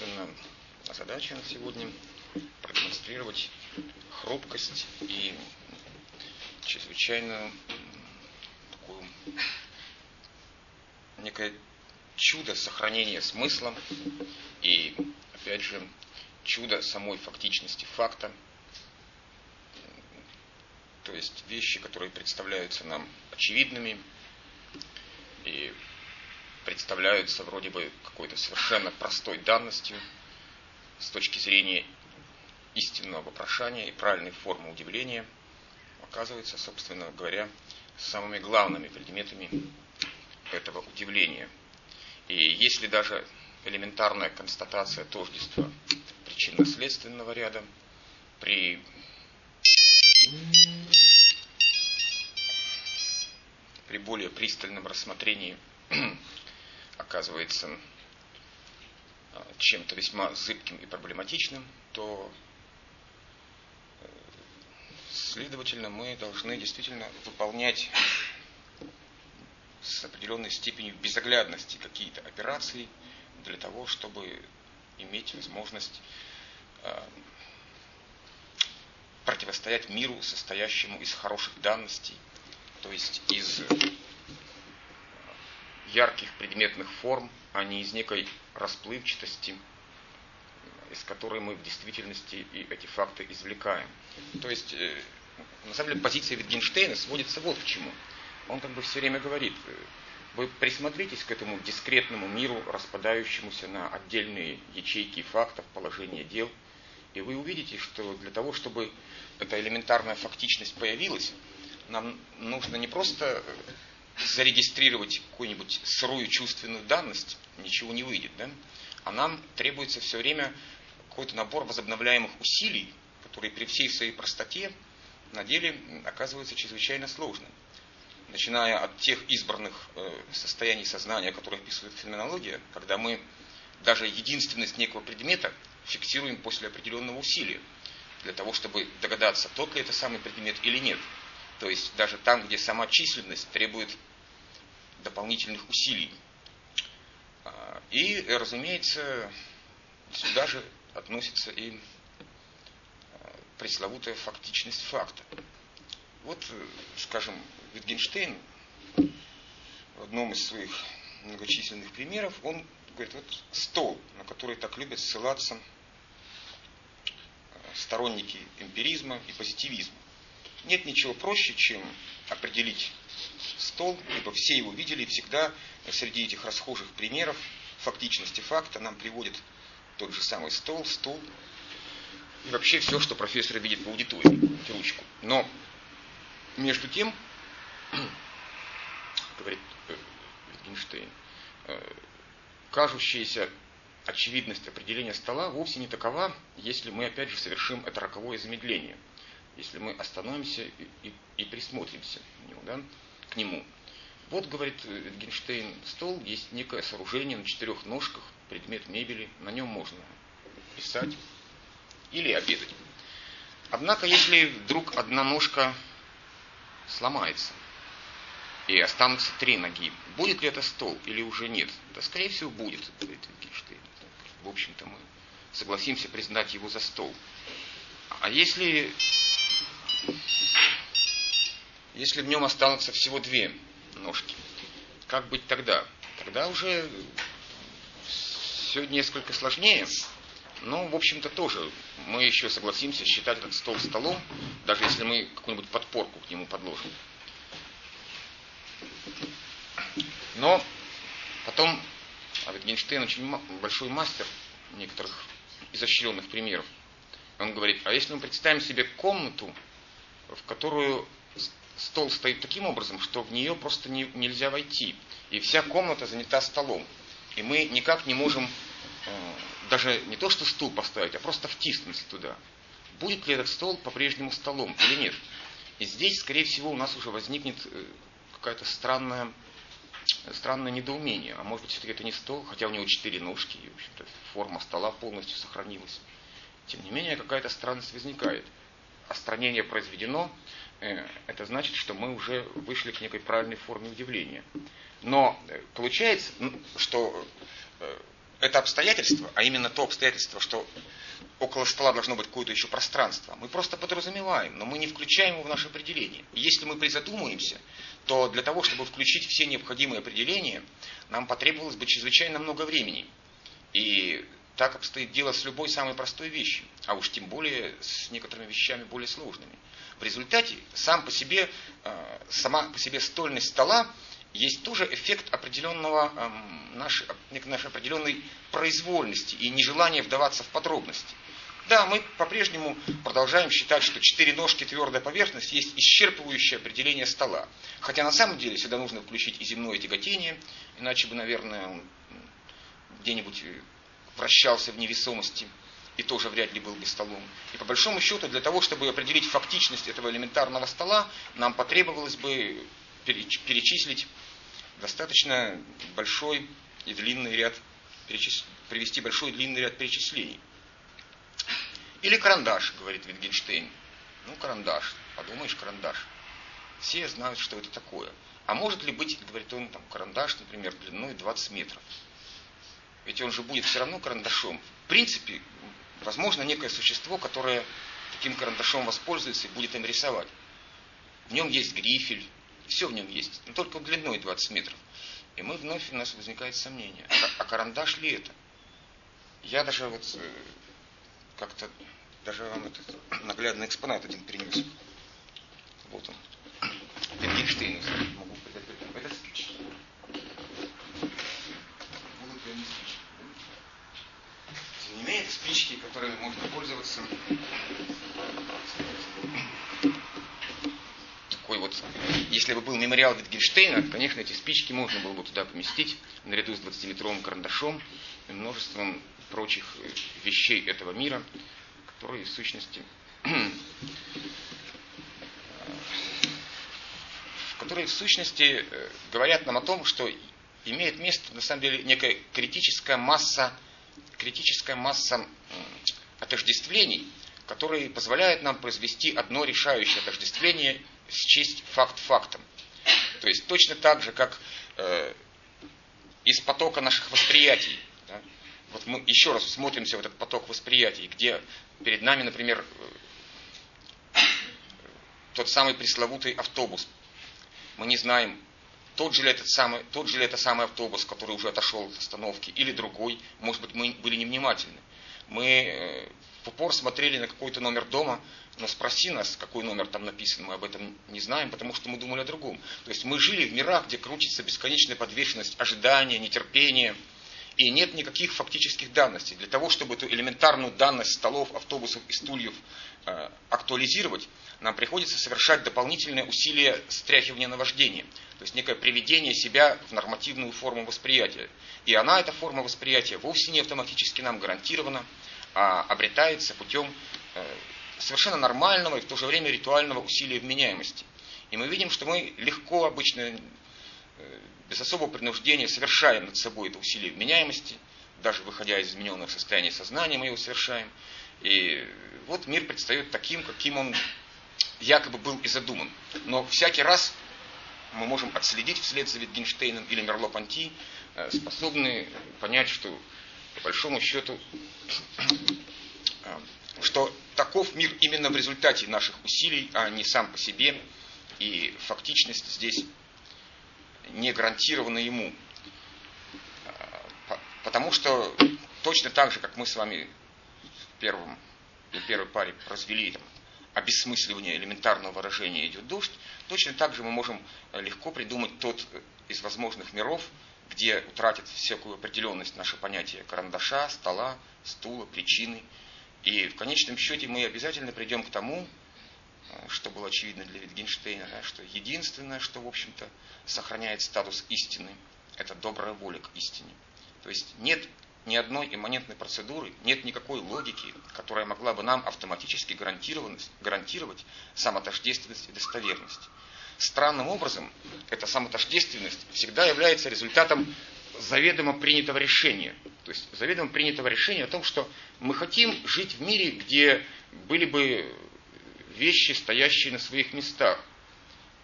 собственно, задача на сегодня продемонстрировать хрупкость и чрезвычайно такую некое чудо сохранения смысла и, опять же, чудо самой фактичности факта, то есть вещи, которые представляются нам очевидными и представляются вроде бы какой-то совершенно простой данностью с точки зрения истинного вопрошания и правильной формы удивления, оказываются, собственно говоря, самыми главными предметами этого удивления. И если даже элементарная констатация тождества причинно-следственного ряда при при более пристальном рассмотрении оказывается чем-то весьма зыбким и проблематичным, то э, следовательно мы должны действительно выполнять с определенной степенью безоглядности какие-то операции для того, чтобы иметь возможность э, противостоять миру, состоящему из хороших данностей, то есть из ярких предметных форм, а не из некой расплывчатости, из которой мы в действительности и эти факты извлекаем. То есть, э, на самом деле, позиция Витгенштейна сводится вот к чему. Он как бы все время говорит, э, вы присмотритесь к этому дискретному миру, распадающемуся на отдельные ячейки фактов, положения дел, и вы увидите, что для того, чтобы эта элементарная фактичность появилась, нам нужно не просто зарегистрировать какую-нибудь сырую чувственную данность, ничего не выйдет, да? а нам требуется все время какой-то набор возобновляемых усилий, которые при всей своей простоте на деле оказываются чрезвычайно сложными. Начиная от тех избранных э, состояний сознания, которые описывает феноменология, когда мы даже единственность некого предмета фиксируем после определенного усилия, для того, чтобы догадаться, тот ли это самый предмет или нет. То есть даже там, где сама численность требует дополнительных усилий. А, и, разумеется, сюда же относится и а, пресловутая фактичность факта. Вот, скажем, Витгенштейн в одном из своих многочисленных примеров, он говорит, вот стол, на который так любят ссылаться а, сторонники эмпиризма и позитивизма. Нет ничего проще, чем определить стол, ибо все его видели, и всегда среди этих расхожих примеров фактичности факта нам приводит тот же самый стол, стул, и вообще все, что профессор видит в аудитории, ручку. Но между тем, говорит э, Wittgenstein, э, кажущаяся очевидность определения стола вовсе не такова, если мы опять же совершим это роковое замедление – если мы остановимся и, и, и присмотримся к нему, да, к нему. Вот, говорит Генштейн, стол есть некое сооружение на четырех ножках, предмет мебели, на нем можно писать или обедать. Однако, если вдруг одна ножка сломается, и останутся три ноги, будет ли это стол или уже нет? Да, скорее всего, будет, говорит Генштейн. В общем-то, мы согласимся признать его за стол. А если если в нем останутся всего две ножки, как быть тогда? Тогда уже все несколько сложнее. Но, в общем-то, тоже мы еще согласимся считать этот стол столом, даже если мы какую-нибудь подпорку к нему подложим. Но потом, а ведь Гейнштейн очень большой мастер некоторых изощренных примеров. Он говорит, а если мы представим себе комнату, в которую стол стоит таким образом, что в нее просто не, нельзя войти. И вся комната занята столом. И мы никак не можем э, даже не то что стул поставить, а просто втиснуться туда. Будет ли этот стол по-прежнему столом или нет? И здесь, скорее всего, у нас уже возникнет э, какая-то странная, странное недоумение. А может быть, все-таки это не стол, хотя у него четыре ножки, и, в общем-то, форма стола полностью сохранилась. Тем не менее, какая-то странность возникает. Остранение произведено, это значит, что мы уже вышли к некой правильной форме удивления. Но э, получается, что э, это обстоятельство, а именно то обстоятельство, что около стола должно быть какое-то еще пространство, мы просто подразумеваем, но мы не включаем его в наше определение. Если мы призадумаемся, то для того, чтобы включить все необходимые определения, нам потребовалось бы чрезвычайно много времени. И так обстоит дело с любой самой простой вещью, а уж тем более с некоторыми вещами более сложными. В результате сам по себе, э, сама по себе стольность стола есть тоже эффект определенного, эм, нашей, нашей определенной произвольности и нежелания вдаваться в подробности. Да, мы по-прежнему продолжаем считать, что четыре ножки твердая поверхность есть исчерпывающее определение стола. Хотя на самом деле сюда нужно включить и земное тяготение, иначе бы, наверное, где-нибудь вращался в невесомости и тоже вряд ли был бы столом. И по большому счету, для того, чтобы определить фактичность этого элементарного стола, нам потребовалось бы перечислить достаточно большой и длинный ряд, привести большой и длинный ряд перечислений. Или карандаш, говорит Витгенштейн. Ну, карандаш. Подумаешь, карандаш. Все знают, что это такое. А может ли быть, говорит он, там, карандаш, например, длиной 20 метров? Ведь он же будет все равно карандашом. В принципе, возможно, некое существо, которое таким карандашом воспользуется и будет им рисовать. В нем есть грифель, все в нем есть, но только длиной 20 метров. И мы вновь у нас возникает сомнение, а, а карандаш ли это? Я даже вот э, как-то даже вам этот наглядный экспонат один принес. Вот он. Витгенштейн. Могу показать. Это спички. Будут ли они спички? Тем не спички, которыми можно пользоваться. Такой вот, если бы был мемориал Витгенштейна, конечно, эти спички можно было бы туда поместить, наряду с 20-метровым карандашом и множеством прочих э, вещей этого мира, которые в сущности которые в сущности э, говорят нам о том, что имеет место на самом деле некая критическая масса, критическая масса отождествлений, которые позволяют нам произвести одно решающее отождествление счесть факт фактом. То есть точно так же, как э, из потока наших восприятий. Да, вот мы еще раз смотримся в этот поток восприятий, где перед нами, например, э, тот самый пресловутый автобус. Мы не знаем, тот же ли, этот самый, тот же ли это самый автобус, который уже отошел от остановки, или другой. Может быть, мы были невнимательны. Мы э, в упор смотрели на какой-то номер дома, но спроси нас, какой номер там написан, мы об этом не знаем, потому что мы думали о другом. То есть мы жили в мирах, где крутится бесконечная подвешенность ожидания, нетерпения, и нет никаких фактических данностей. Для того, чтобы эту элементарную данность столов, автобусов и стульев э, актуализировать, нам приходится совершать дополнительные усилия стряхивания наваждения. То есть некое приведение себя в нормативную форму восприятия. И она, эта форма восприятия, вовсе не автоматически нам гарантирована, а обретается путем э, совершенно нормального и в то же время ритуального усилия вменяемости. И мы видим, что мы легко, обычно, э, без особого принуждения совершаем над собой это усилие вменяемости, даже выходя из измененных состояний сознания мы его совершаем. И вот мир предстает таким, каким он якобы был и задуман. Но всякий раз мы можем отследить вслед за Витгенштейном или Мерло-Панти, э, способны понять, что по большому счету, э, что таков мир именно в результате наших усилий, а не сам по себе, и фактичность здесь не гарантирована ему. Потому что точно так же, как мы с вами в, первом, в первой паре развели там, обесмысливание элементарного выражения идет дождь, точно так же мы можем легко придумать тот из возможных миров, где утратит всякую определенность наше понятие карандаша, стола, стула, причины. И в конечном счете мы обязательно придем к тому, что было очевидно для Витгенштейна, да, что единственное, что, в общем-то, сохраняет статус истины, это добрая воля к истине. То есть нет ни одной имманентной процедуры, нет никакой логики, которая могла бы нам автоматически гарантировать, самотождественность и достоверность. Странным образом, эта самотождественность всегда является результатом заведомо принятого решения. То есть заведомо принятого решения о том, что мы хотим жить в мире, где были бы вещи, стоящие на своих местах.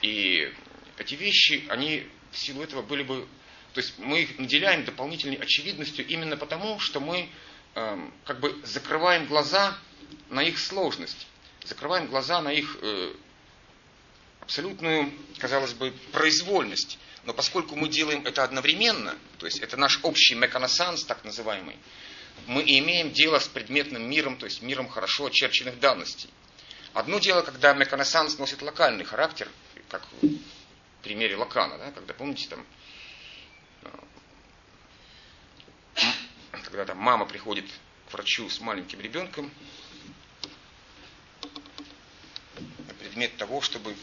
И эти вещи, они в силу этого были бы То есть мы их наделяем дополнительной очевидностью именно потому, что мы э, как бы закрываем глаза на их сложность, закрываем глаза на их э, абсолютную, казалось бы, произвольность. Но поскольку мы делаем это одновременно, то есть это наш общий меканосанс, так называемый, мы имеем дело с предметным миром, то есть миром хорошо очерченных данностей. Одно дело, когда меканосанс носит локальный характер, как в примере Лакана, да, когда, помните, там, э, когда там мама приходит к врачу с маленьким ребенком, на предмет того, чтобы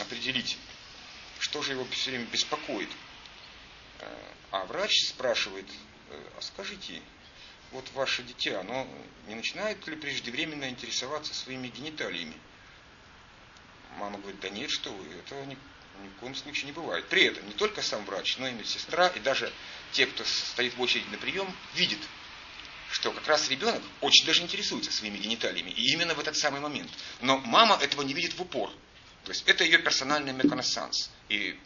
определить, что же его все время беспокоит. Э, а врач спрашивает, э, а скажите, вот ваше дитя, оно не начинает ли преждевременно интересоваться своими гениталиями? Мама говорит, да нет, что вы, этого ни, ни в коем случае не бывает. При этом не только сам врач, но и медсестра, и даже те, кто стоит в очереди на прием, видят, что как раз ребенок очень даже интересуется своими гениталиями, и именно в этот самый момент. Но мама этого не видит в упор. То есть это ее персональный меконессанс. И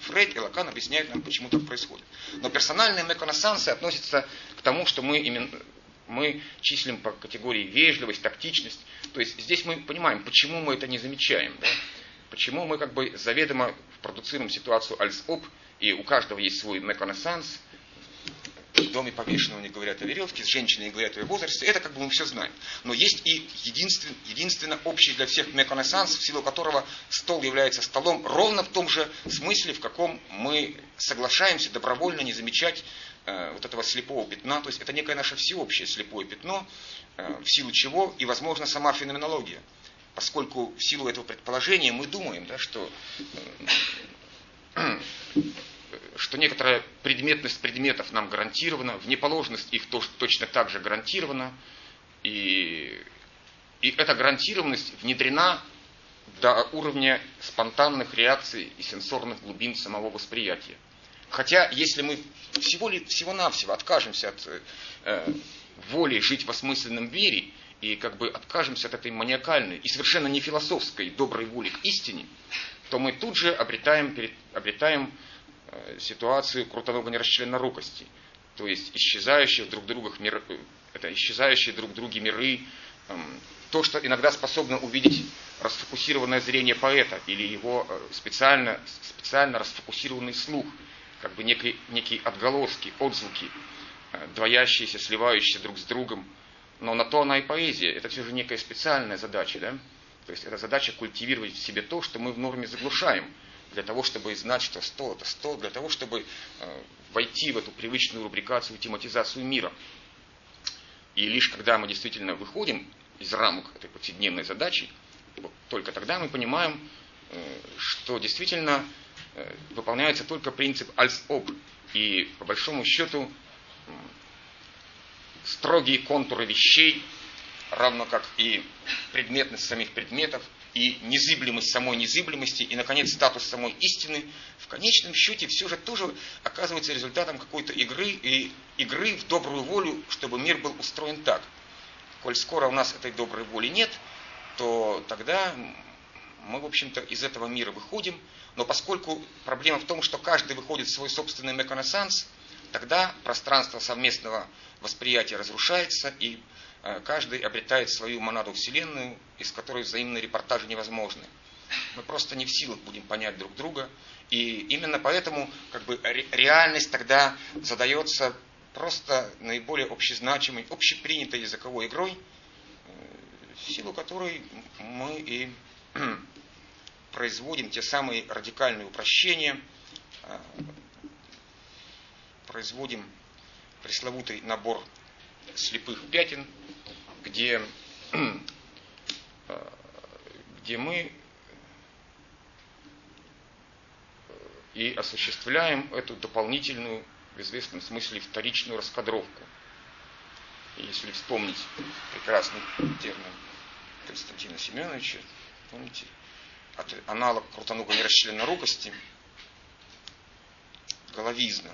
Фрейд и Лакан объясняют нам, почему так происходит. Но персональные меконессансы относятся к тому, что мы именно мы числим по категории вежливость, тактичность. То есть здесь мы понимаем, почему мы это не замечаем. Да? Почему мы как бы заведомо продуцируем ситуацию альс-оп, и у каждого есть свой меконессанс, в доме повешенного не говорят о веревке, с женщиной не говорят о ее возрасте, это как бы мы все знаем. Но есть и единственно, единственно общий для всех меконессанс, в силу которого стол является столом ровно в том же смысле, в каком мы соглашаемся добровольно не замечать э, вот этого слепого пятна. То есть это некое наше всеобщее слепое пятно, э, в силу чего и, возможно, сама феноменология. Поскольку в силу этого предположения мы думаем, да, что э, что некоторая предметность предметов нам гарантирована, внеположность их тоже, точно так же гарантирована, и, и эта гарантированность внедрена до уровня спонтанных реакций и сенсорных глубин самого восприятия. Хотя, если мы всего, ли, всего-навсего откажемся от э, воли жить в осмысленном вере и как бы откажемся от этой маниакальной и совершенно не философской доброй воли к истине, то мы тут же обретаем, перед, обретаем ситуацию крутоногой нерасчленорукости, то есть исчезающие друг друга мир, э, это исчезающие друг друге миры, эм, то, что иногда способно увидеть расфокусированное зрение поэта или его э, специально, специально расфокусированный слух, как бы некие, некие отголоски, отзвуки, двоящиеся, сливающиеся друг с другом. Но на то она и поэзия. Это все же некая специальная задача. Да? То есть это задача культивировать в себе то, что мы в норме заглушаем – для того, чтобы знать, что 100 это 100, для того, чтобы э, войти в эту привычную рубрикацию, тематизацию мира. И лишь когда мы действительно выходим из рамок этой повседневной задачи, только тогда мы понимаем, э, что действительно э, выполняется только принцип альс-об. И по большому счету строгие контуры вещей, равно как и предметность самих предметов, и незыблемость самой незыблемости, и, наконец, статус самой истины, в конечном счете все же тоже оказывается результатом какой-то игры, и игры в добрую волю, чтобы мир был устроен так. Коль скоро у нас этой доброй воли нет, то тогда мы, в общем-то, из этого мира выходим, но поскольку проблема в том, что каждый выходит в свой собственный меконессанс, тогда пространство совместного восприятия разрушается, и каждый обретает свою монаду Вселенную, из которой взаимные репортажи невозможны. Мы просто не в силах будем понять друг друга. И именно поэтому как бы, реальность тогда задается просто наиболее общезначимой, общепринятой языковой игрой, э, в силу которой мы и производим те самые радикальные упрощения, э, производим пресловутый набор слепых пятен, где, э, где мы э, и осуществляем эту дополнительную, в известном смысле, вторичную раскадровку. если вспомнить прекрасный термин Константина Семеновича, помните, аналог крутоногой нерасчленорукости, головизна.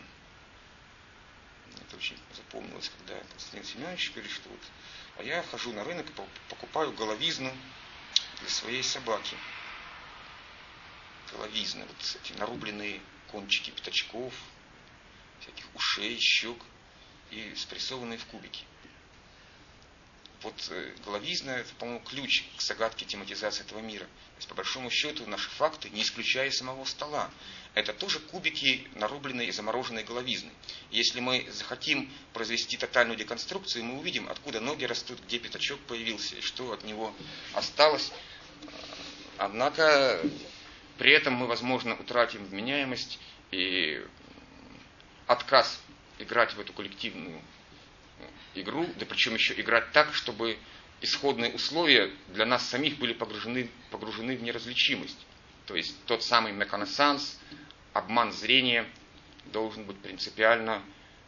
Это очень запомнилось, когда Константин Семенович говорит, что вот а я хожу на рынок и покупаю головизну для своей собаки. Головизны, вот эти нарубленные кончики пятачков, всяких ушей, щек и спрессованные в кубики. Вот э, головизна – это, по-моему, ключ к загадке тематизации этого мира. То есть, по большому счету, наши факты, не исключая самого стола, это тоже кубики, нарубленные и замороженные головизны. Если мы захотим произвести тотальную деконструкцию, мы увидим, откуда ноги растут, где пятачок появился и что от него осталось. Однако при этом мы, возможно, утратим вменяемость и отказ играть в эту коллективную игру, да причем еще играть так, чтобы исходные условия для нас самих были погружены, погружены в неразличимость. То есть тот самый меканесанс, обман зрения должен быть принципиально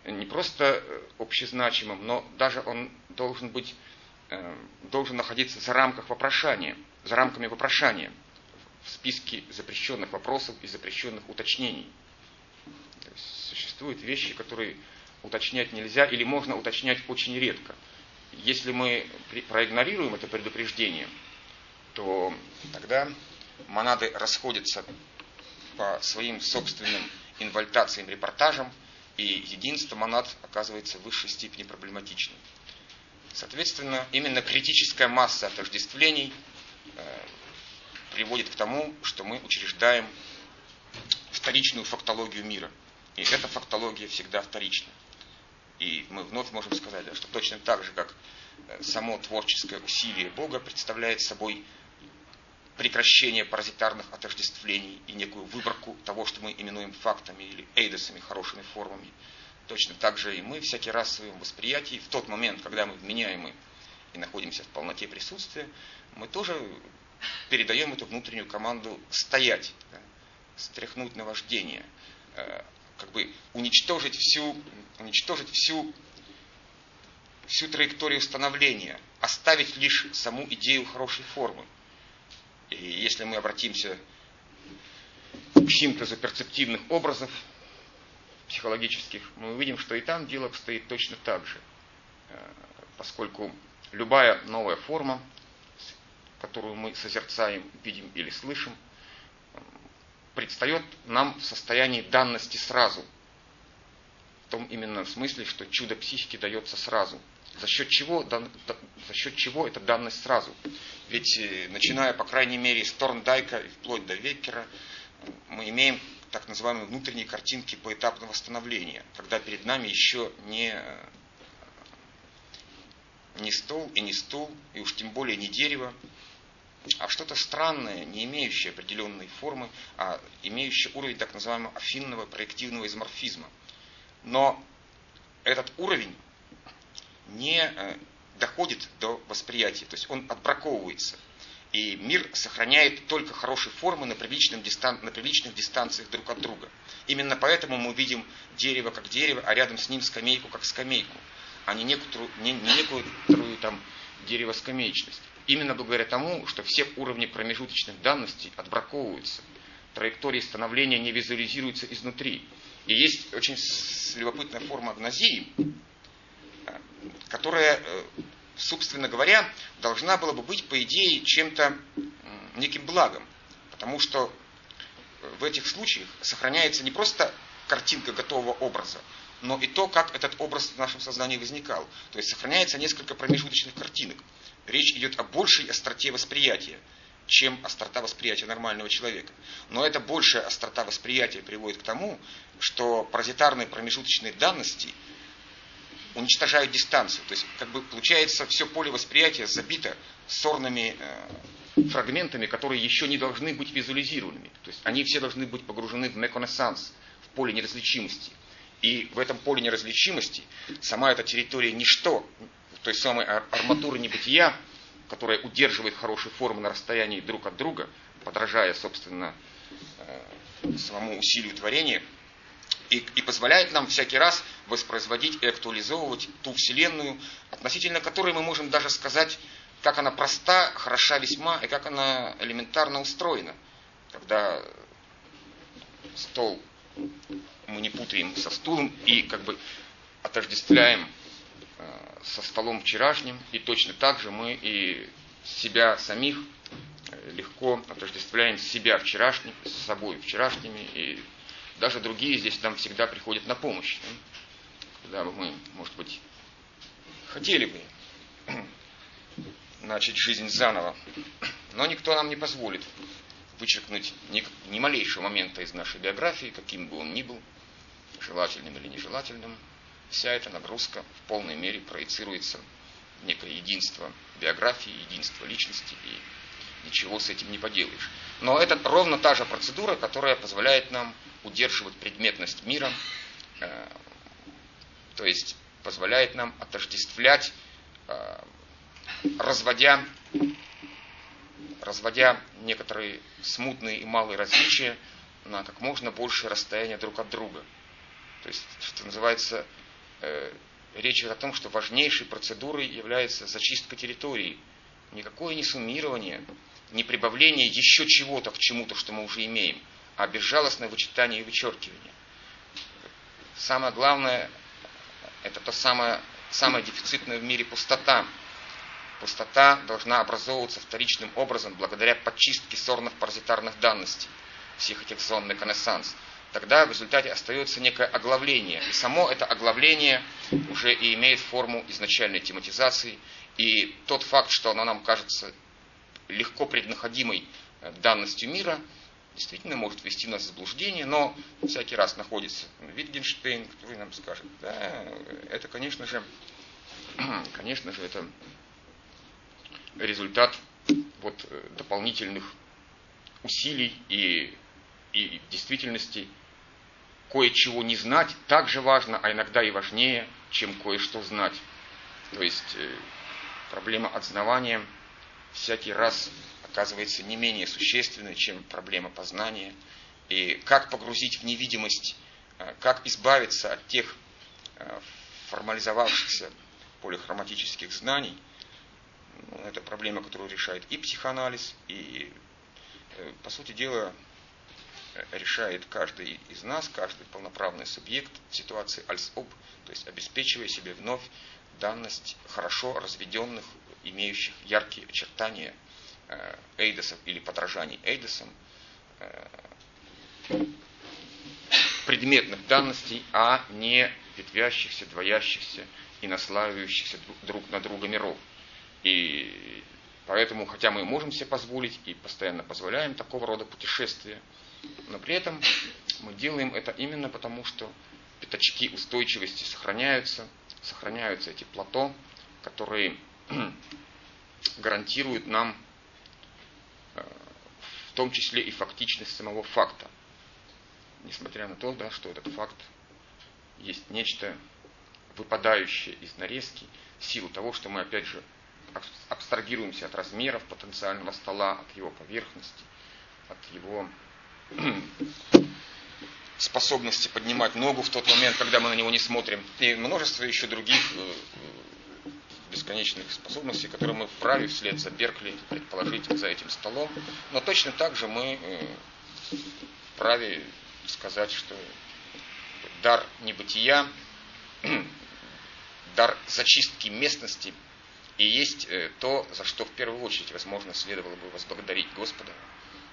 не просто э, общезначимым, но даже он должен быть, э, должен находиться за рамках вопрошания, за рамками вопрошания в списке запрещенных вопросов и запрещенных уточнений. Существуют вещи, которые уточнять нельзя или можно уточнять очень редко. Если мы проигнорируем это предупреждение, то тогда монады расходятся по своим собственным инвальтациям, репортажам, и единство монад оказывается в высшей степени проблематичным. Соответственно, именно критическая масса отождествлений э, приводит к тому, что мы учреждаем вторичную фактологию мира. И эта фактология всегда вторична. И мы вновь можем сказать, что точно так же, как э, само творческое усилие Бога представляет собой прекращение паразитарных отождествлений и некую выборку того, что мы именуем фактами или эйдосами, хорошими формами. Точно так же и мы всякий раз в своем восприятии, в тот момент, когда мы вменяемы и находимся в полноте присутствия, мы тоже передаем эту внутреннюю команду стоять, да, стряхнуть наваждение, э, как бы уничтожить всю, уничтожить всю, всю траекторию становления, оставить лишь саму идею хорошей формы. И если мы обратимся к синтезу перцептивных образов психологических, мы увидим, что и там дело обстоит точно так же. Э, поскольку любая новая форма, которую мы созерцаем, видим или слышим, предстает нам в состоянии данности сразу. В том именно смысле, что чудо психики дается сразу. За счет чего, за счет чего это данность сразу? Ведь э, начиная, по крайней мере, с Торндайка и вплоть до Веккера, мы имеем так называемые внутренние картинки поэтапного становления, когда перед нами еще не, не стол и не стул, и уж тем более не дерево, а что-то странное, не имеющее определенной формы, а имеющее уровень так называемого афинного проективного изоморфизма. Но этот уровень не э, доходит до восприятия, то есть он отбраковывается. И мир сохраняет только хорошие формы на, приличных дистан... на приличных дистанциях друг от друга. Именно поэтому мы видим дерево как дерево, а рядом с ним скамейку как скамейку, а не некоторую, не, не некоторую там дерево-скамеечность. Именно благодаря тому, что все уровни промежуточных данностей отбраковываются, траектории становления не визуализируются изнутри. И есть очень любопытная форма агнозии, э, которая, э, собственно говоря, должна была бы быть, по идее, чем-то неким благом. Потому что в этих случаях сохраняется не просто картинка готового образа, но и то, как этот образ в нашем сознании возникал. То есть сохраняется несколько промежуточных картинок речь идет о большей остроте восприятия, чем острота восприятия нормального человека. Но эта большая острота восприятия приводит к тому, что паразитарные промежуточные данности уничтожают дистанцию. То есть, как бы получается, все поле восприятия забито сорными э, фрагментами, которые еще не должны быть визуализированными. То есть они все должны быть погружены в меконессанс, в поле неразличимости. И в этом поле неразличимости сама эта территория ничто, той самой арматуры небытия, которая удерживает хорошие формы на расстоянии друг от друга, подражая, собственно, э, самому усилию творения, и, и позволяет нам всякий раз воспроизводить и актуализовывать ту Вселенную, относительно которой мы можем даже сказать, как она проста, хороша весьма, и как она элементарно устроена. Когда стол мы не путаем со стулом и как бы отождествляем Э, со столом вчерашним, и точно так же мы и себя самих э, легко отождествляем себя вчерашним, с собой вчерашними, и даже другие здесь нам всегда приходят на помощь. Да? Когда мы, может быть, хотели бы начать жизнь заново, но никто нам не позволит вычеркнуть ни, ни малейшего момента из нашей биографии, каким бы он ни был, желательным или нежелательным, вся эта нагрузка в полной мере проецируется в некое единство биографии, единство личности, и ничего с этим не поделаешь. Но это ровно та же процедура, которая позволяет нам удерживать предметность мира, э, то есть позволяет нам отождествлять, э, разводя разводя некоторые смутные и малые различия на как можно большее расстояние друг от друга. То есть, что называется, э, речь идет о том, что важнейшей процедурой является зачистка территории. Никакое не суммирование, не прибавление еще чего-то к чему-то, что мы уже имеем, а безжалостное вычитание и вычеркивание. Самое главное, это то самое, самое дефицитное в мире пустота, Пустота должна образовываться вторичным образом благодаря подчистке сорных-паразитарных данностей всех этих зонных конессанс. Тогда в результате остается некое оглавление. И само это оглавление уже и имеет форму изначальной тематизации. И тот факт, что оно нам кажется легко преднаходимой э, данностью мира, действительно может ввести нас в заблуждение, но всякий раз находится Витгенштейн, который нам скажет, да, это, конечно же, конечно же, это результат вот, э, дополнительных усилий и, и действительности кое-чего не знать так же важно, а иногда и важнее, чем кое-что знать. То есть э, проблема отзнавания всякий раз оказывается не менее существенной, чем проблема познания. И как погрузить в невидимость, э, как избавиться от тех формализовавшихся полихроматических знаний – это проблема, которую решает и психоанализ, и, э, по сути дела, э, решает каждый из нас, каждый полноправный субъект ситуации альс-об, то есть обеспечивая себе вновь данность хорошо разведенных, имеющих яркие очертания э, эйдосов или подражаний эйдосам, предметных данностей, а не ветвящихся, двоящихся и наслаивающихся друг на друга миров. И поэтому, хотя мы можем себе позволить и постоянно позволяем такого рода путешествия, но при этом мы делаем это именно потому, что пятачки устойчивости сохраняются, сохраняются эти плато, которые гарантируют нам э, в том числе и фактичность самого факта. Несмотря на то, да, что этот факт есть нечто выпадающее из нарезки, в силу того, что мы, опять же, абстрагируемся от размеров потенциального стола, от его поверхности, от его способности поднимать ногу в тот момент, когда мы на него не смотрим, и множество еще других э, бесконечных способностей, которые мы вправе вслед за Беркли предположить за этим столом. Но точно так же мы э, вправе сказать, что дар небытия, дар зачистки местности и есть э, то, за что в первую очередь, возможно, следовало бы возблагодарить Господа,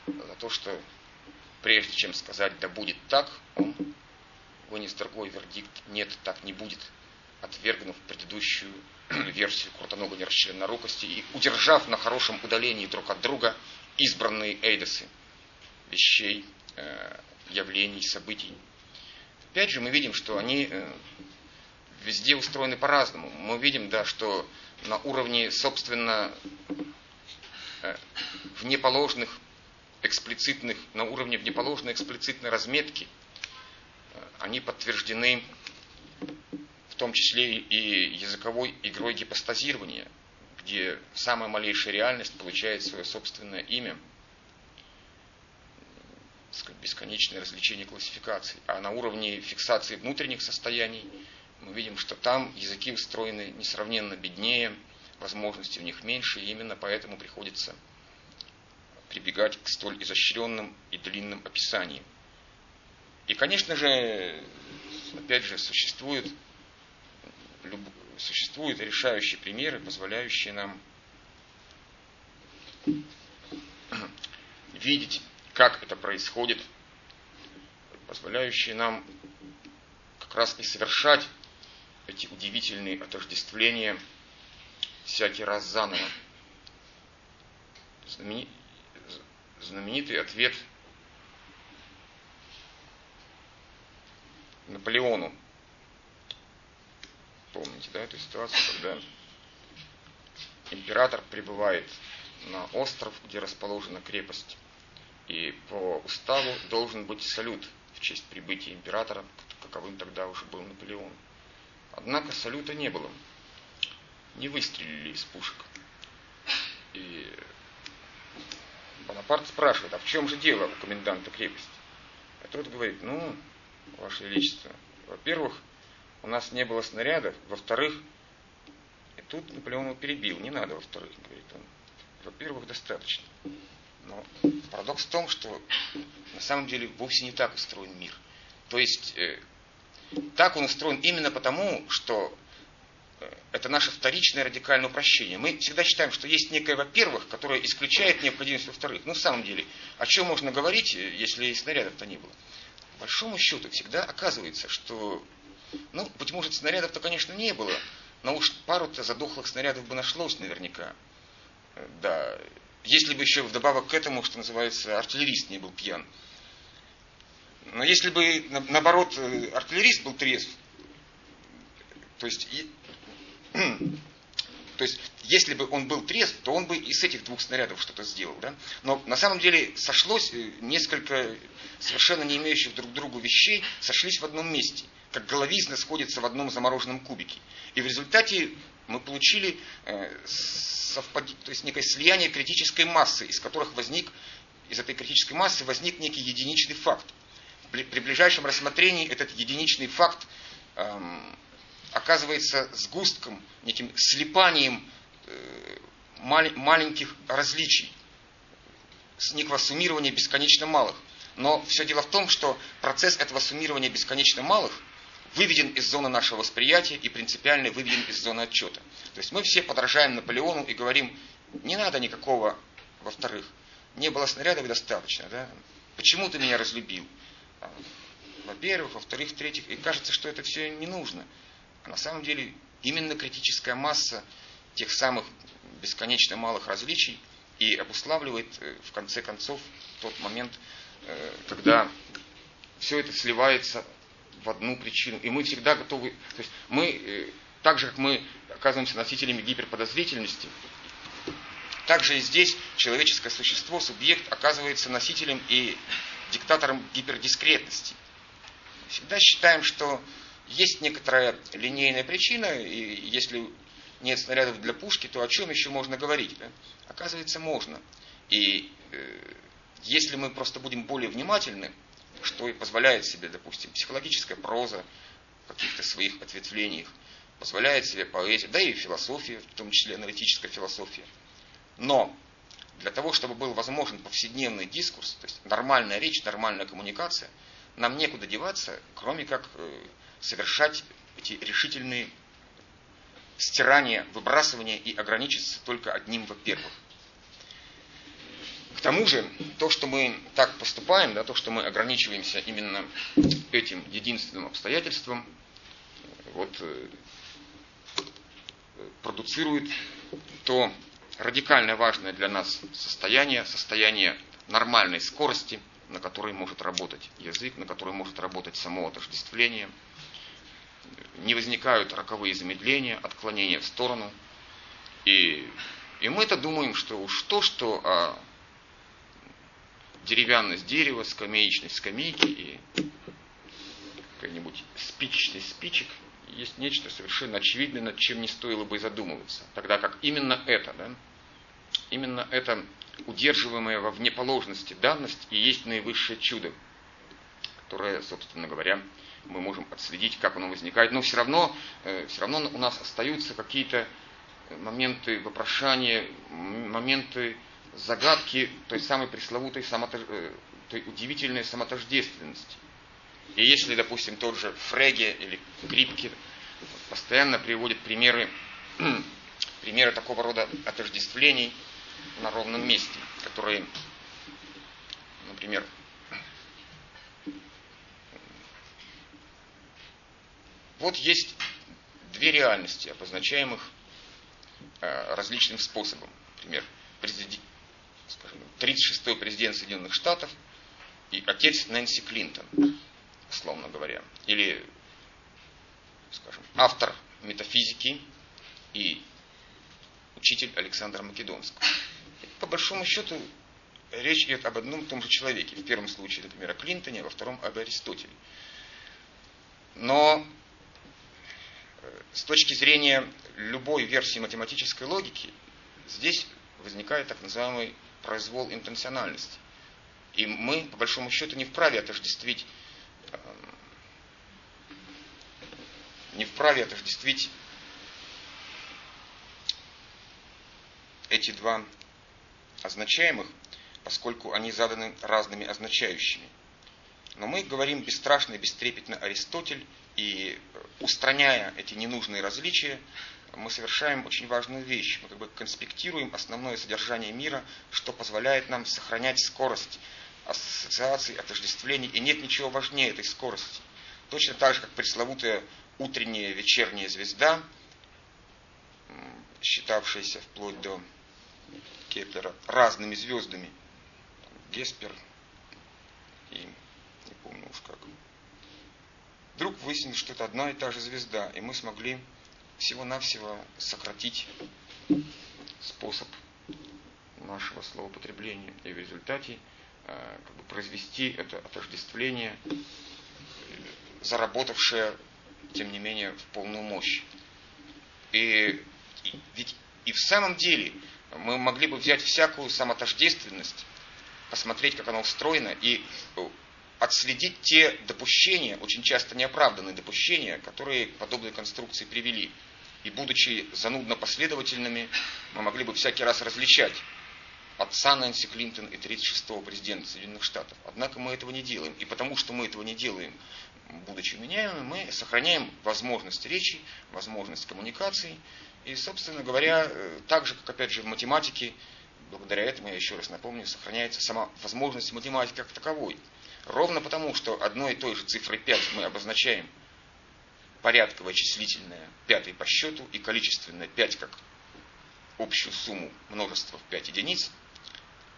за то, что прежде чем сказать «да будет так», он вынес другой вердикт «нет, так не будет», отвергнув предыдущую версию крутоногой нерасчленнорукости и удержав на хорошем удалении друг от друга избранные эйдосы вещей, э, явлений, событий. Опять же, мы видим, что они э, везде устроены по-разному. Мы видим, да, что на уровне, собственно, э, внеположных эксплицитных, на уровне внеположной эксплицитной разметки, э, они подтверждены в том числе и языковой игрой гипостазирования, где самая малейшая реальность получает свое собственное имя, бесконечное развлечение классификаций. А на уровне фиксации внутренних состояний мы видим, что там языки устроены несравненно беднее, возможностей у них меньше, и именно поэтому приходится прибегать к столь изощренным и длинным описаниям. И, конечно же, опять же, существуют, существуют решающие примеры, позволяющие нам видеть, как это происходит позволяющие нам как раз и совершать эти удивительные отождествления всякий раз заново. Знаменитый ответ Наполеону. Помните, да, эту ситуацию, когда император прибывает на остров, где расположена крепость. И по уставу должен быть салют в честь прибытия императора, каковым тогда уже был Наполеон. Однако салюта не было. Не выстрелили из пушек. И Бонапарт спрашивает, а в чем же дело у коменданта крепости? А тот говорит, ну, Ваше Величество, во-первых, у нас не было снарядов, во-вторых, и тут Наполеон его перебил, не надо во-вторых, говорит он. Во-первых, достаточно. Но парадокс в том, что на самом деле вовсе не так устроен мир. То есть э, так он устроен именно потому, что это наше вторичное радикальное упрощение. Мы всегда считаем, что есть некое во-первых, которое исключает необходимость во-вторых. Ну, в самом деле, о чем можно говорить, э, если снарядов-то не было? По большому счету, всегда оказывается, что, ну, быть может, снарядов-то, конечно, не было, но уж пару-то задохлых снарядов бы нашлось наверняка. Э, да, если бы еще вдобавок к этому, что называется, артиллерист не был пьян. Но если бы, наоборот, э, артиллерист был трезв, то есть, и, то есть, если бы он был трезв, то он бы из этих двух снарядов что-то сделал. Да? Но на самом деле сошлось э, несколько совершенно не имеющих друг другу вещей, сошлись в одном месте, как головизны сходятся в одном замороженном кубике. И в результате мы получили э, совпад... то есть некое слияние критической массы, из которых возник, из этой критической массы возник некий единичный факт – при ближайшем рассмотрении этот единичный факт эм, оказывается сгустком, неким слепанием э, мал, маленьких различий, с некого суммирования бесконечно малых. Но все дело в том, что процесс этого суммирования бесконечно малых выведен из зоны нашего восприятия и принципиально выведен из зоны отчета. То есть мы все подражаем Наполеону и говорим, не надо никакого, во-вторых, не было снарядов достаточно, да? Почему ты меня разлюбил? во-первых, во-вторых, в-третьих, и кажется, что это все не нужно. А на самом деле именно критическая масса тех самых бесконечно малых различий и обуславливает э, в конце концов тот момент, э, когда все это сливается в одну причину. И мы всегда готовы, то есть мы, э, так же как мы оказываемся носителями гиперподозрительности, также и здесь человеческое существо, субъект, оказывается носителем и диктатором гипердискретности. Всегда считаем, что есть некоторая линейная причина, и если нет снарядов для пушки, то о чем еще можно говорить? Да? Оказывается, можно. И э, если мы просто будем более внимательны, что и позволяет себе, допустим, психологическая проза в каких-то своих ответвлениях, позволяет себе поэзия, да и философия, в том числе аналитическая философия. Но для того, чтобы был возможен повседневный дискурс, то есть нормальная речь, нормальная коммуникация, нам некуда деваться, кроме как э, совершать эти решительные стирания, выбрасывания и ограничиться только одним во-первых. К тому же, то, что мы так поступаем, да, то, что мы ограничиваемся именно этим единственным обстоятельством, вот, э, продуцирует то радикально важное для нас состояние, состояние нормальной скорости, на которой может работать язык, на которой может работать само отождествление. Не возникают роковые замедления, отклонения в сторону. И, и мы это думаем, что уж то, что а, деревянность дерева, скамеечность скамейки и какой-нибудь спичечный спичек есть нечто совершенно очевидное, над чем не стоило бы задумываться. Тогда как именно это, да, именно это удерживаемая во внеположности данность и есть наивысшее чудо, которое, собственно говоря, мы можем отследить, как оно возникает. Но все равно, э, все равно у нас остаются какие-то моменты вопрошания, моменты загадки той самой пресловутой, самотож... Э, той удивительной самотождественности. И если, допустим, тот же Фреге или Крипке постоянно приводит примеры, примеры такого рода отождествлений, на ровном месте, которые, например, Вот есть две реальности, обозначаемых э, различным способом. Например, президент, скажем, 36-й президент Соединенных Штатов и отец Нэнси Клинтон, условно говоря. Или, скажем, автор метафизики и учитель Александра Македонского. По большому счету, речь идет об одном и том же человеке. В первом случае, например, о Клинтоне, а во втором об Аристотеле. Но с точки зрения любой версии математической логики, здесь возникает так называемый произвол интенциональности. И мы, по большому счету, не вправе отождествить э, не вправе отождествить эти два означаемых, поскольку они заданы разными означающими. Но мы говорим бесстрашно и бестрепетно Аристотель, и устраняя эти ненужные различия, мы совершаем очень важную вещь. Мы как бы конспектируем основное содержание мира, что позволяет нам сохранять скорость ассоциаций, отождествлений, и нет ничего важнее этой скорости. Точно так же, как пресловутая утренняя вечерняя звезда, считавшаяся вплоть до Кеплера разными звездами, Геспер и не помню уж как. Вдруг выяснилось, что это одна и та же звезда, и мы смогли всего-навсего сократить способ нашего словопотребления и в результате э, как бы произвести это отождествление, заработавшее, тем не менее, в полную мощь. И, и ведь и в самом деле мы могли бы взять всякую самотождественность, посмотреть, как она устроена, и э, отследить те допущения, очень часто неоправданные допущения, которые к подобной конструкции привели. И будучи занудно последовательными, мы могли бы всякий раз различать отца Нэнси Клинтон и 36-го президента Соединенных Штатов. Однако мы этого не делаем. И потому что мы этого не делаем, будучи меняемыми, мы сохраняем возможность речи, возможность коммуникации. И, собственно говоря, э, так же, как, опять же, в математике, благодаря этому, я еще раз напомню, сохраняется сама возможность математики как таковой. Ровно потому, что одной и той же цифрой 5 мы обозначаем порядковое числительное пятый по счету и количественное 5 как общую сумму множества в 5 единиц,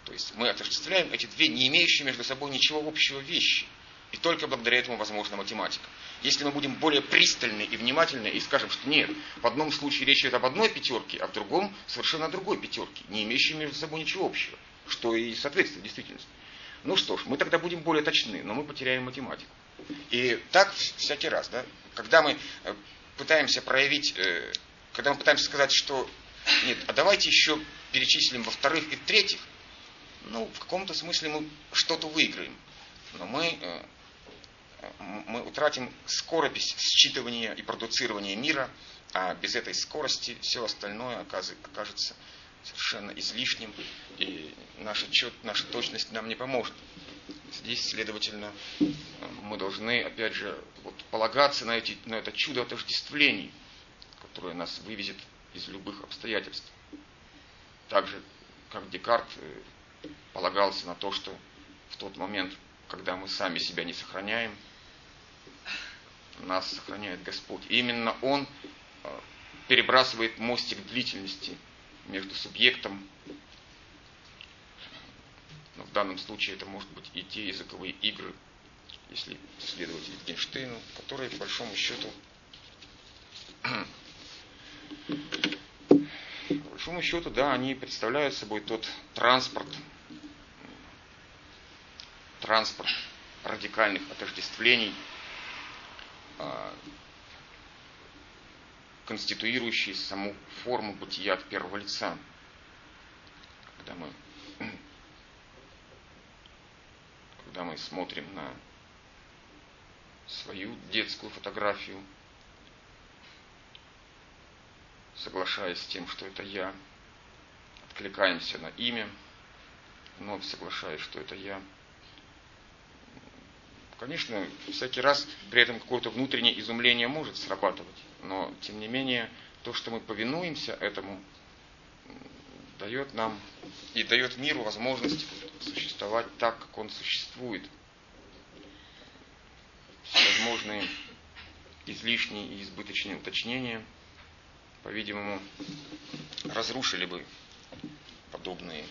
то есть мы отождествляем эти две не имеющие между собой ничего общего вещи. И только благодаря этому возможна математика. Если мы будем более пристальны и внимательны и скажем, что нет, в одном случае речь идет об одной пятерке, а в другом совершенно другой пятерке, не имеющей между собой ничего общего, что и соответствует действительности. Ну что ж, мы тогда будем более точны, но мы потеряем математику. И так всякий раз, да, когда мы э, пытаемся проявить, э, когда мы пытаемся сказать, что нет, а давайте еще перечислим во-вторых и в-третьих, ну, в каком-то смысле мы что-то выиграем. Но мы, э, мы утратим скорость считывания и продуцирования мира, а без этой скорости все остальное окажется совершенно излишним, и наша, чет, наша точность нам не поможет. Здесь, следовательно, мы должны, опять же, вот, полагаться на, эти, на это чудо отождествлений, которое нас вывезет из любых обстоятельств. Так же, как Декарт э, полагался на то, что в тот момент, когда мы сами себя не сохраняем, нас сохраняет Господь. И именно Он э, перебрасывает мостик длительности между субъектом, но в данном случае это может быть и те языковые игры, если следовать Wittgensteinу, которые, по большому счету, по большому счету, да, они представляют собой тот транспорт, транспорт радикальных отождествлений, конституирующий саму форму бытия от первого лица. Когда мы, когда мы смотрим на свою детскую фотографию, соглашаясь с тем, что это я, откликаемся на имя, вновь соглашаясь, что это я – Конечно, всякий раз при этом какое-то внутреннее изумление может срабатывать, но тем не менее то, что мы повинуемся этому, дает нам и дает миру возможность существовать так, как он существует. Всевозможные излишние и избыточные уточнения, по-видимому, разрушили бы подобные,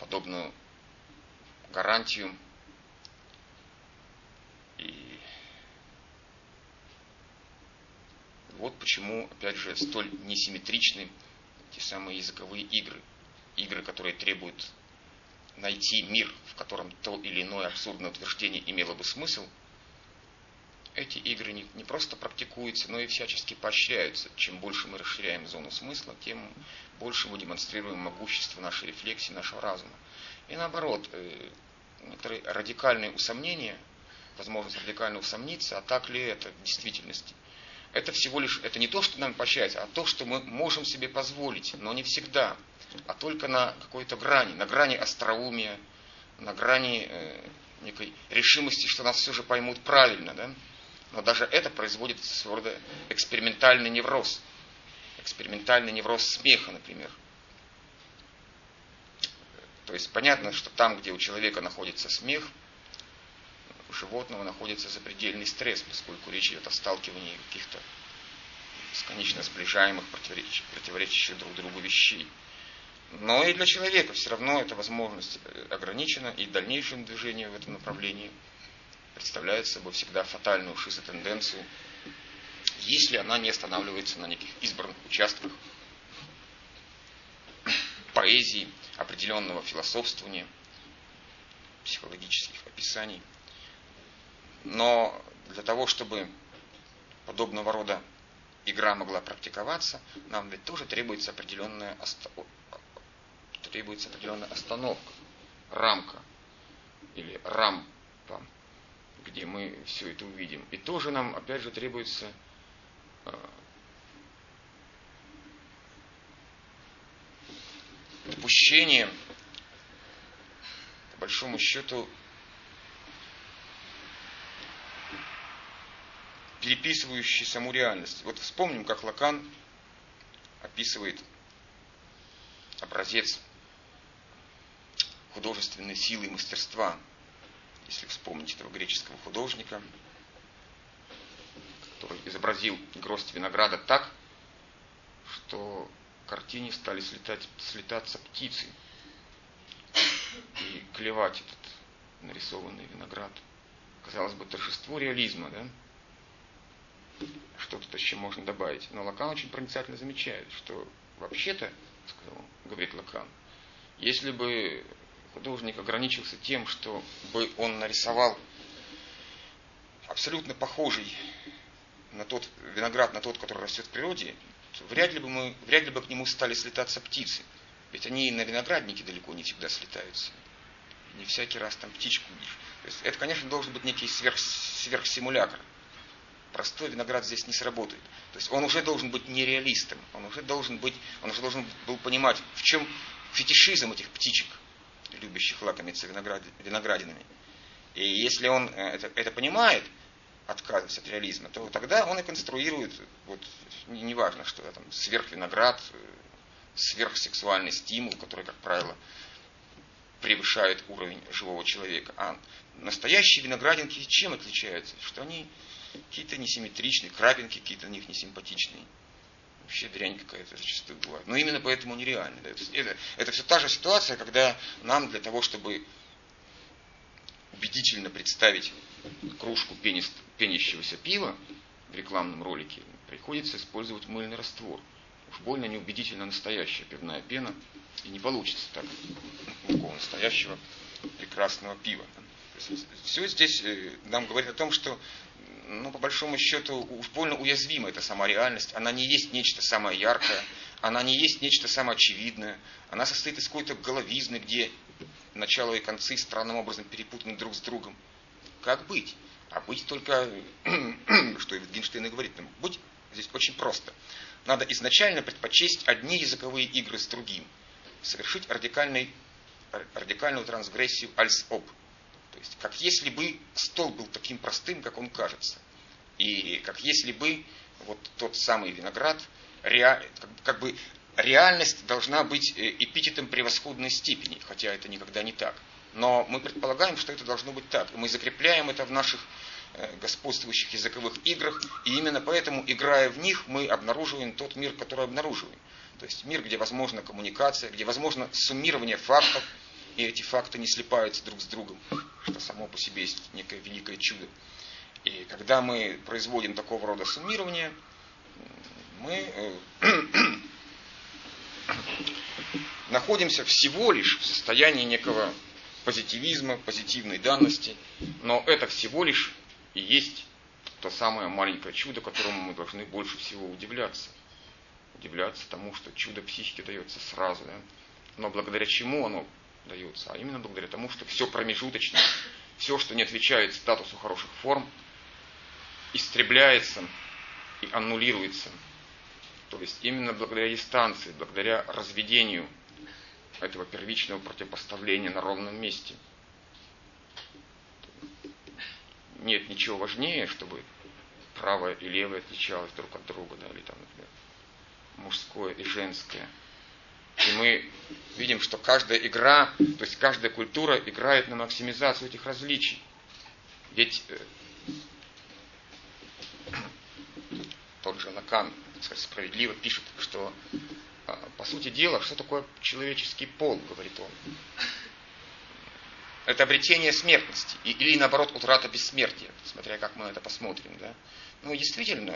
подобную гарантию и вот почему, опять же, столь несимметричны те самые языковые игры. Игры, которые требуют найти мир, в котором то или иное абсурдное утверждение имело бы смысл, эти игры не, не просто практикуются, но и всячески поощряются. Чем больше мы расширяем зону смысла, тем больше мы демонстрируем могущество нашей рефлексии, нашего разума. И наоборот, э, некоторые радикальные усомнения, возможность радикально усомниться, а так ли это в действительности, это всего лишь, это не то, что нам поощряется, а то, что мы можем себе позволить, но не всегда, а только на какой-то грани, на грани остроумия, на грани э, некой решимости, что нас все же поймут правильно, да? Но даже это производит своего рода экспериментальный невроз. Экспериментальный невроз смеха, например. То есть понятно, что там, где у человека находится смех, у животного находится запредельный стресс, поскольку речь идет о сталкивании каких-то бесконечно сближаемых, противоречащих друг другу вещей. Но и для человека все равно эта возможность ограничена, и дальнейшее движение в этом направлении представляет собой всегда фатальную шизотенденцию, если она не останавливается на неких избранных участках поэзии, определенного философствования, психологических описаний. Но для того, чтобы подобного рода игра могла практиковаться, нам ведь тоже требуется определенная, оста... требуется определенная остановка, рамка или рампа, где мы все это увидим. И тоже нам, опять же, требуется э, допущение, по большому счету, переписывающий саму реальность. Вот вспомним, как Лакан описывает образец художественной силы и мастерства, если вспомнить этого греческого художника, который изобразил гроздь винограда так, что картине стали слетать, слетаться птицы и клевать этот нарисованный виноград. Казалось бы, торжество реализма, да? Что тут еще можно добавить? Но Лакан очень проницательно замечает, что вообще-то, говорит Лакан, если бы художник ограничился тем, что бы он нарисовал абсолютно похожий на тот виноград, на тот, который растет в природе, вряд ли бы мы, вряд ли бы к нему стали слетаться птицы. Ведь они на винограднике далеко не всегда слетаются. Не всякий раз там птичку видишь. То есть это, конечно, должен быть некий сверх, сверхсимулятор. Простой виноград здесь не сработает. То есть он уже должен быть нереалистом. Он уже должен быть, он уже должен был понимать, в чем фетишизм этих птичек, любящих лакомиться виноградинами. И если он э, это, это понимает, отказываясь от реализма, то тогда он и конструирует, вот, неважно, что там, сверхвиноград, сверхсексуальный стимул, который, как правило, превышает уровень живого человека. А настоящие виноградинки чем отличаются? Что они какие-то несимметричные, крапинки какие-то у них несимпатичные. Вообще дрянь какая-то зачастую бывает. Но именно поэтому нереально. Это, это все та же ситуация, когда нам для того, чтобы убедительно представить кружку пенист, пенящегося пива в рекламном ролике, приходится использовать мыльный раствор. Уж больно неубедительно настоящая пивная пена, и не получится так такого настоящего прекрасного пива. Все здесь э, нам говорит о том, что ну, по большому счету, больно уязвима эта сама реальность. Она не есть нечто самое яркое, она не есть нечто самое очевидное. Она состоит из какой-то головизны, где начало и концы странным образом перепутаны друг с другом. Как быть? А быть только, что Витгенштейн и говорит нам, быть здесь очень просто. Надо изначально предпочесть одни языковые игры с другим. Совершить радикальный, радикальную трансгрессию альс-об. То есть, как если бы стол был таким простым, как он кажется. И как если бы вот тот самый виноград, как, как бы реальность должна быть э, эпитетом превосходной степени, хотя это никогда не так. Но мы предполагаем, что это должно быть так. И мы закрепляем это в наших э, господствующих языковых играх, и именно поэтому, играя в них, мы обнаруживаем тот мир, который обнаруживаем. То есть мир, где возможна коммуникация, где возможно суммирование фактов, и эти факты не слипаются друг с другом, что само по себе есть некое великое чудо. И когда мы производим такого рода суммирование, мы э, находимся всего лишь в состоянии некого позитивизма, позитивной данности, но это всего лишь и есть то самое маленькое чудо, которому мы должны больше всего удивляться. Удивляться тому, что чудо психики дается сразу. Да? Но благодаря чему оно дается? А именно благодаря тому, что все промежуточное, все, что не отвечает статусу хороших форм, истребляется и аннулируется. То есть именно благодаря дистанции, благодаря разведению этого первичного противопоставления на ровном месте. Нет ничего важнее, чтобы правое и левое отличалось друг от друга, да, или там, например, мужское и женское. И мы видим, что каждая игра, то есть каждая культура играет на максимизацию этих различий. Ведь э, тот же Лакан справедливо пишет, что а, по сути дела, что такое человеческий пол, говорит он. Это обретение смертности, или наоборот утрата бессмертия, смотря как мы на это посмотрим. Да? Ну, действительно,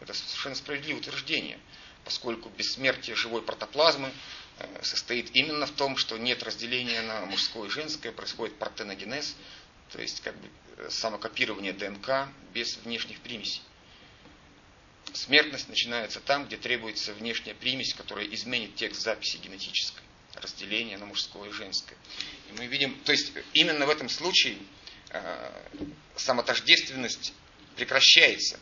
это совершенно справедливое утверждение, поскольку бессмертие живой протоплазмы э, состоит именно в том, что нет разделения на мужское и женское, происходит партеногенез, то есть как бы э, самокопирование ДНК без внешних примесей. Смертность начинается там, где требуется внешняя примесь, которая изменит текст записи генетической, разделение на мужское и женское. И мы видим, то есть именно в этом случае э, самотождественность прекращается,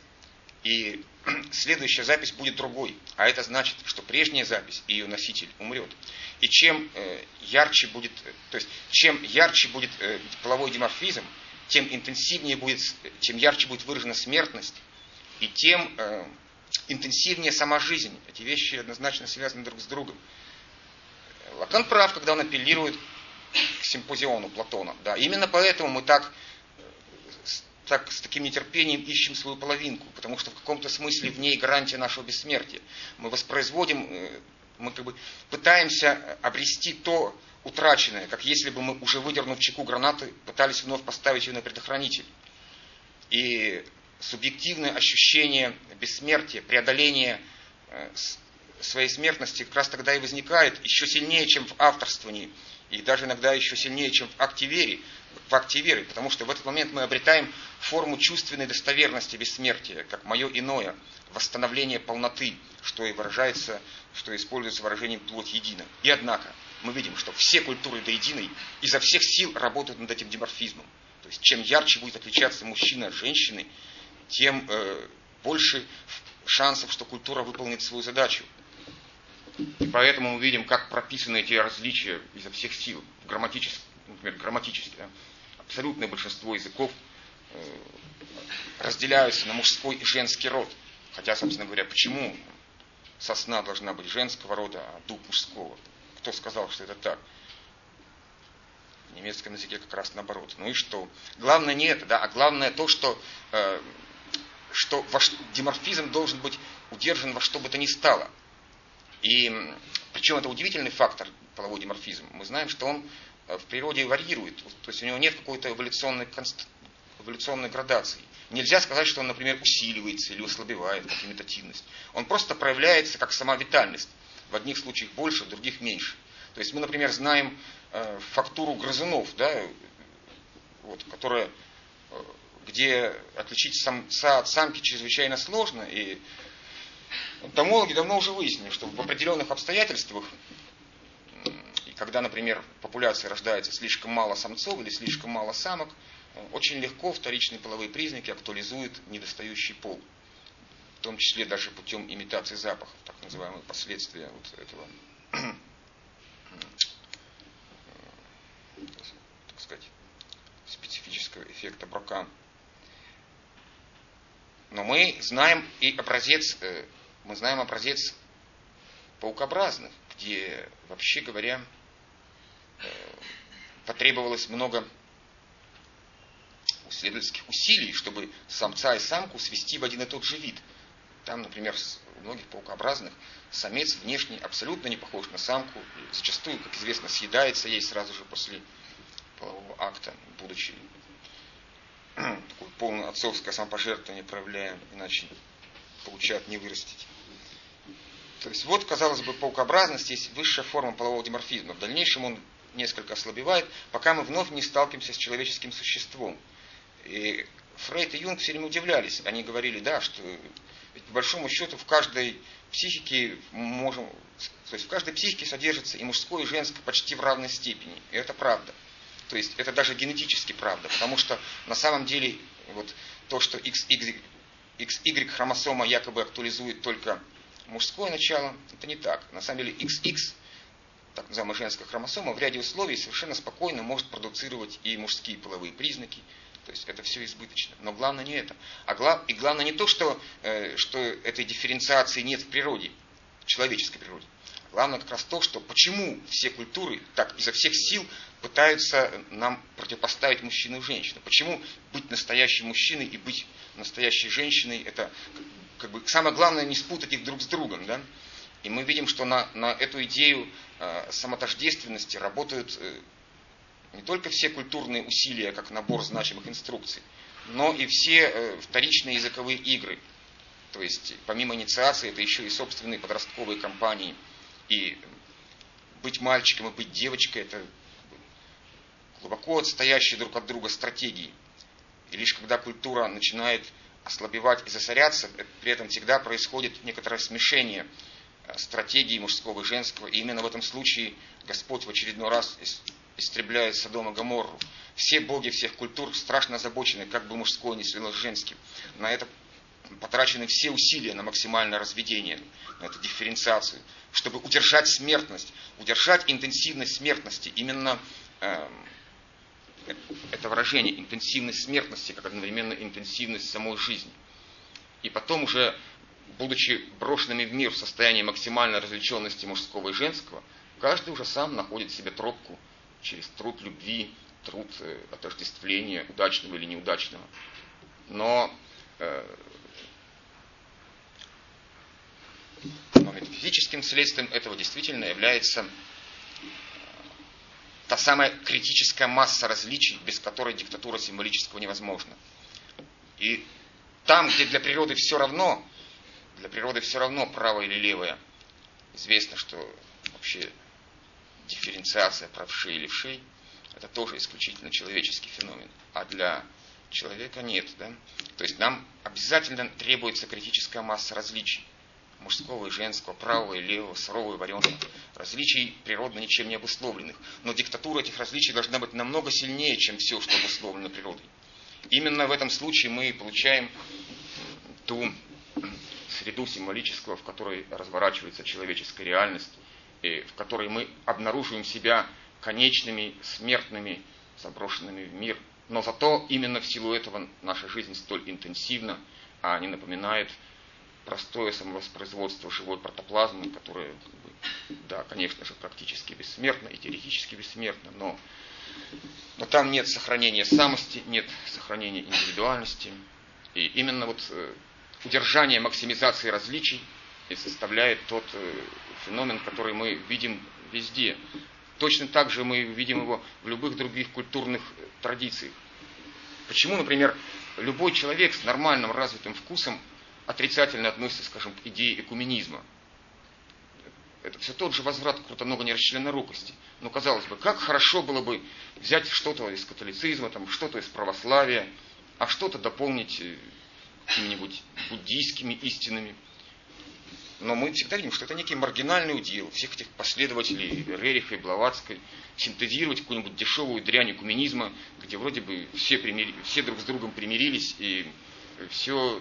и следующая запись будет другой. А это значит, что прежняя запись и ее носитель умрет. И чем э, ярче будет, то есть чем ярче будет э, половой диморфизм, тем интенсивнее будет, чем ярче будет выражена смертность, и тем э, интенсивнее сама жизнь. Эти вещи однозначно связаны друг с другом. Лакан прав, когда он апеллирует к симпозиону Платона. Да, именно поэтому мы так, так с таким нетерпением ищем свою половинку, потому что в каком-то смысле в ней гарантия нашего бессмертия. Мы воспроизводим, э, мы как бы пытаемся обрести то утраченное, как если бы мы, уже выдернув чеку гранаты, пытались вновь поставить ее на предохранитель. И субъективное ощущение бессмертия, преодоление э, своей смертности как раз тогда и возникает еще сильнее, чем в авторствовании, и даже иногда еще сильнее, чем в акте веры, в акте веры, потому что в этот момент мы обретаем форму чувственной достоверности бессмертия, как мое иное, восстановление полноты, что и выражается, что используется выражением плоть едино. И однако, мы видим, что все культуры до единой изо всех сил работают над этим диморфизмом. То есть, чем ярче будет отличаться мужчина от женщины, тем э, больше шансов, что культура выполнит свою задачу. И поэтому мы видим, как прописаны эти различия изо всех сил, грамматически, например, грамматически. Да? Абсолютное большинство языков э, разделяются на мужской и женский род. Хотя, собственно говоря, почему сосна должна быть женского рода, а дуб мужского? Кто сказал, что это так? В немецком языке как раз наоборот. Ну и что? Главное не это, да, а главное то, что э, что ваш диморфизм должен быть удержан во что бы то ни стало. И причем это удивительный фактор, половой диморфизм. Мы знаем, что он э, в природе варьирует, то есть у него нет какой-то эволюционной, конст... эволюционной градации. Нельзя сказать, что он, например, усиливается или ослабевает, как имитативность. Он просто проявляется как сама витальность. В одних случаях больше, в других меньше. То есть мы, например, знаем э, фактуру грызунов, да, вот, которая э, где отличить самца от самки чрезвычайно сложно, и томологи давно уже выяснили, что в определенных обстоятельствах, когда, например, в популяции рождается слишком мало самцов или слишком мало самок, очень легко вторичные половые признаки актуализуют недостающий пол. В том числе даже путем имитации запахов, так называемые последствия вот этого так сказать, специфического эффекта Брока. Но мы знаем и образец, э, мы знаем образец паукообразных, где, вообще говоря, э, потребовалось много исследовательских усилий, чтобы самца и самку свести в один и тот же вид. Там, например, у многих паукообразных самец внешне абсолютно не похож на самку, зачастую, как известно, съедается ей сразу же после полового акта, будучи такое полное отцовское самопожертвование проявляя, иначе получат не вырастить. То есть вот, казалось бы, паукообразность есть высшая форма полового диморфизма. В дальнейшем он несколько ослабевает, пока мы вновь не сталкиваемся с человеческим существом. И Фрейд и Юнг все время удивлялись. Они говорили, да, что ведь по большому счету в каждой психике можем, то есть в каждой психике содержится и мужское, и женское почти в равной степени. И это правда. То есть это даже генетически правда, потому что на самом деле вот то, что XY, XY хромосома якобы актуализует только мужское начало, это не так. На самом деле XX, так называемая женская хромосома, в ряде условий совершенно спокойно может продуцировать и мужские половые признаки, то есть это все избыточно. Но главное не это. А глав, и главное не то, что, э, что этой дифференциации нет в природе, в человеческой природе. Главное как раз то, что почему все культуры так изо всех сил пытаются нам противопоставить мужчину и женщину. Почему быть настоящим мужчиной и быть настоящей женщиной, это как бы самое главное не спутать их друг с другом. Да? И мы видим, что на, на эту идею э, самотождественности работают э, не только все культурные усилия, как набор значимых инструкций, но и все э, вторичные языковые игры. То есть, помимо инициации, это еще и собственные подростковые кампании. И быть мальчиком и быть девочкой – это глубоко отстоящие друг от друга стратегии. И лишь когда культура начинает ослабевать и засоряться, при этом всегда происходит некоторое смешение э, стратегии мужского и женского. И именно в этом случае Господь в очередной раз истребляет Содом и Гоморру. Все боги всех культур страшно озабочены, как бы мужское не слилось с женским. На это потрачены все усилия на максимальное разведение, на эту дифференциацию, чтобы удержать смертность, удержать интенсивность смертности. Именно э, это выражение интенсивность смертности, как одновременно интенсивность самой жизни. И потом уже, будучи брошенными в мир в состоянии максимальной развлеченности мужского и женского, каждый уже сам находит себе тропку через труд любви, труд э, отождествления, удачного или неудачного. Но, э, но метафизическим следствием этого действительно является э, та самая критическая масса различий, без которой диктатура символического невозможна. И там, где для природы все равно, для природы все равно правое или левое, известно, что вообще дифференциация правшей и левшей, это тоже исключительно человеческий феномен. А для человека нет. Да? То есть нам обязательно требуется критическая масса различий. Мужского и женского, правого и левого, сырого и вареного. Различий природно ничем не обусловленных. Но диктатура этих различий должна быть намного сильнее, чем все, что обусловлено природой. Именно в этом случае мы получаем ту среду символического, в которой разворачивается человеческая реальность, в которой мы обнаруживаем себя конечными, смертными, заброшенными в мир. Но зато именно в силу этого наша жизнь столь интенсивна, а не напоминает простое самовоспроизводство живой протоплазмы, которое, да, конечно же, практически бессмертно и теоретически бессмертно, но, но там нет сохранения самости, нет сохранения индивидуальности. И именно вот э, удержание максимизации различий и составляет тот э, феномен, который мы видим везде. Точно так же мы видим его в любых других культурных традициях. Почему, например, любой человек с нормальным развитым вкусом отрицательно относится, скажем, к идее экуменизма? Это все тот же возврат к крутоногой нерасчленорукости. Но казалось бы, как хорошо было бы взять что-то из католицизма, там, что-то из православия, а что-то дополнить э, какими-нибудь буддийскими истинами. Но мы всегда видим, что это некий маргинальный удел всех этих последователей Рериха и Блаватской, синтезировать какую-нибудь дешевую дрянь экуменизма, где вроде бы все, примири, все друг с другом примирились и все,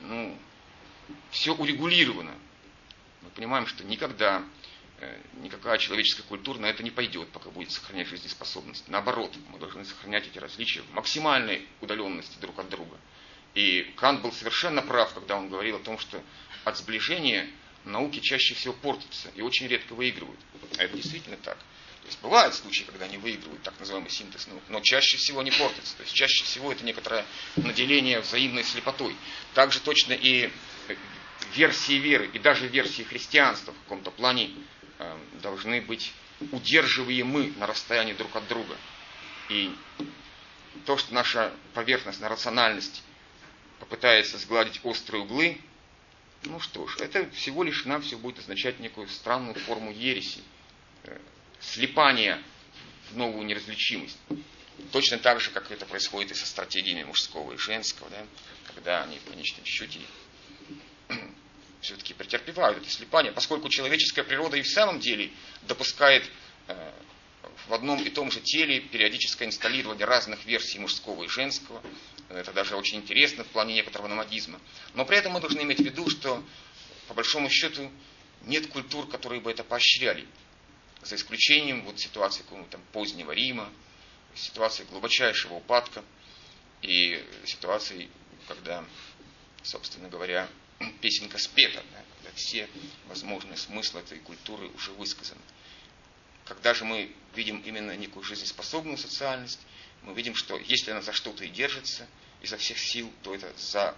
ну, все урегулировано. Мы понимаем, что никогда э, никакая человеческая культура на это не пойдет, пока будет сохранять жизнеспособность. Наоборот, мы должны сохранять эти различия в максимальной удаленности друг от друга. И Кант был совершенно прав, когда он говорил о том, что от сближения науки чаще всего портятся и очень редко выигрывают. А это действительно так. Есть бывают случаи, когда они выигрывают так называемый синтез наук, но чаще всего не портятся. То есть чаще всего это некоторое наделение взаимной слепотой. Также точно и версии веры, и даже версии христианства в каком-то плане э, должны быть удерживаемы на расстоянии друг от друга. И то, что наша поверхностная рациональность попытается сгладить острые углы, ну что ж, это всего лишь нам все будет означать некую странную форму ереси, слепания в новую неразличимость. Точно так же, как это происходит и со стратегиями мужского и женского, да, когда они в конечном счете все-таки претерпевают это слепание, поскольку человеческая природа и в самом деле допускает э, в одном и том же теле периодическое инсталлирование разных версий мужского и женского. Это даже очень интересно в плане некоторого номадизма. Но при этом мы должны иметь в виду, что по большому счету нет культур, которые бы это поощряли. За исключением вот ситуации там позднего Рима, ситуации глубочайшего упадка и ситуации, когда, собственно говоря, песенка спета, да, когда все возможные смыслы этой культуры уже высказаны. Когда же мы видим именно некую жизнеспособную социальность, мы видим, что если она за что-то и держится изо всех сил, то это за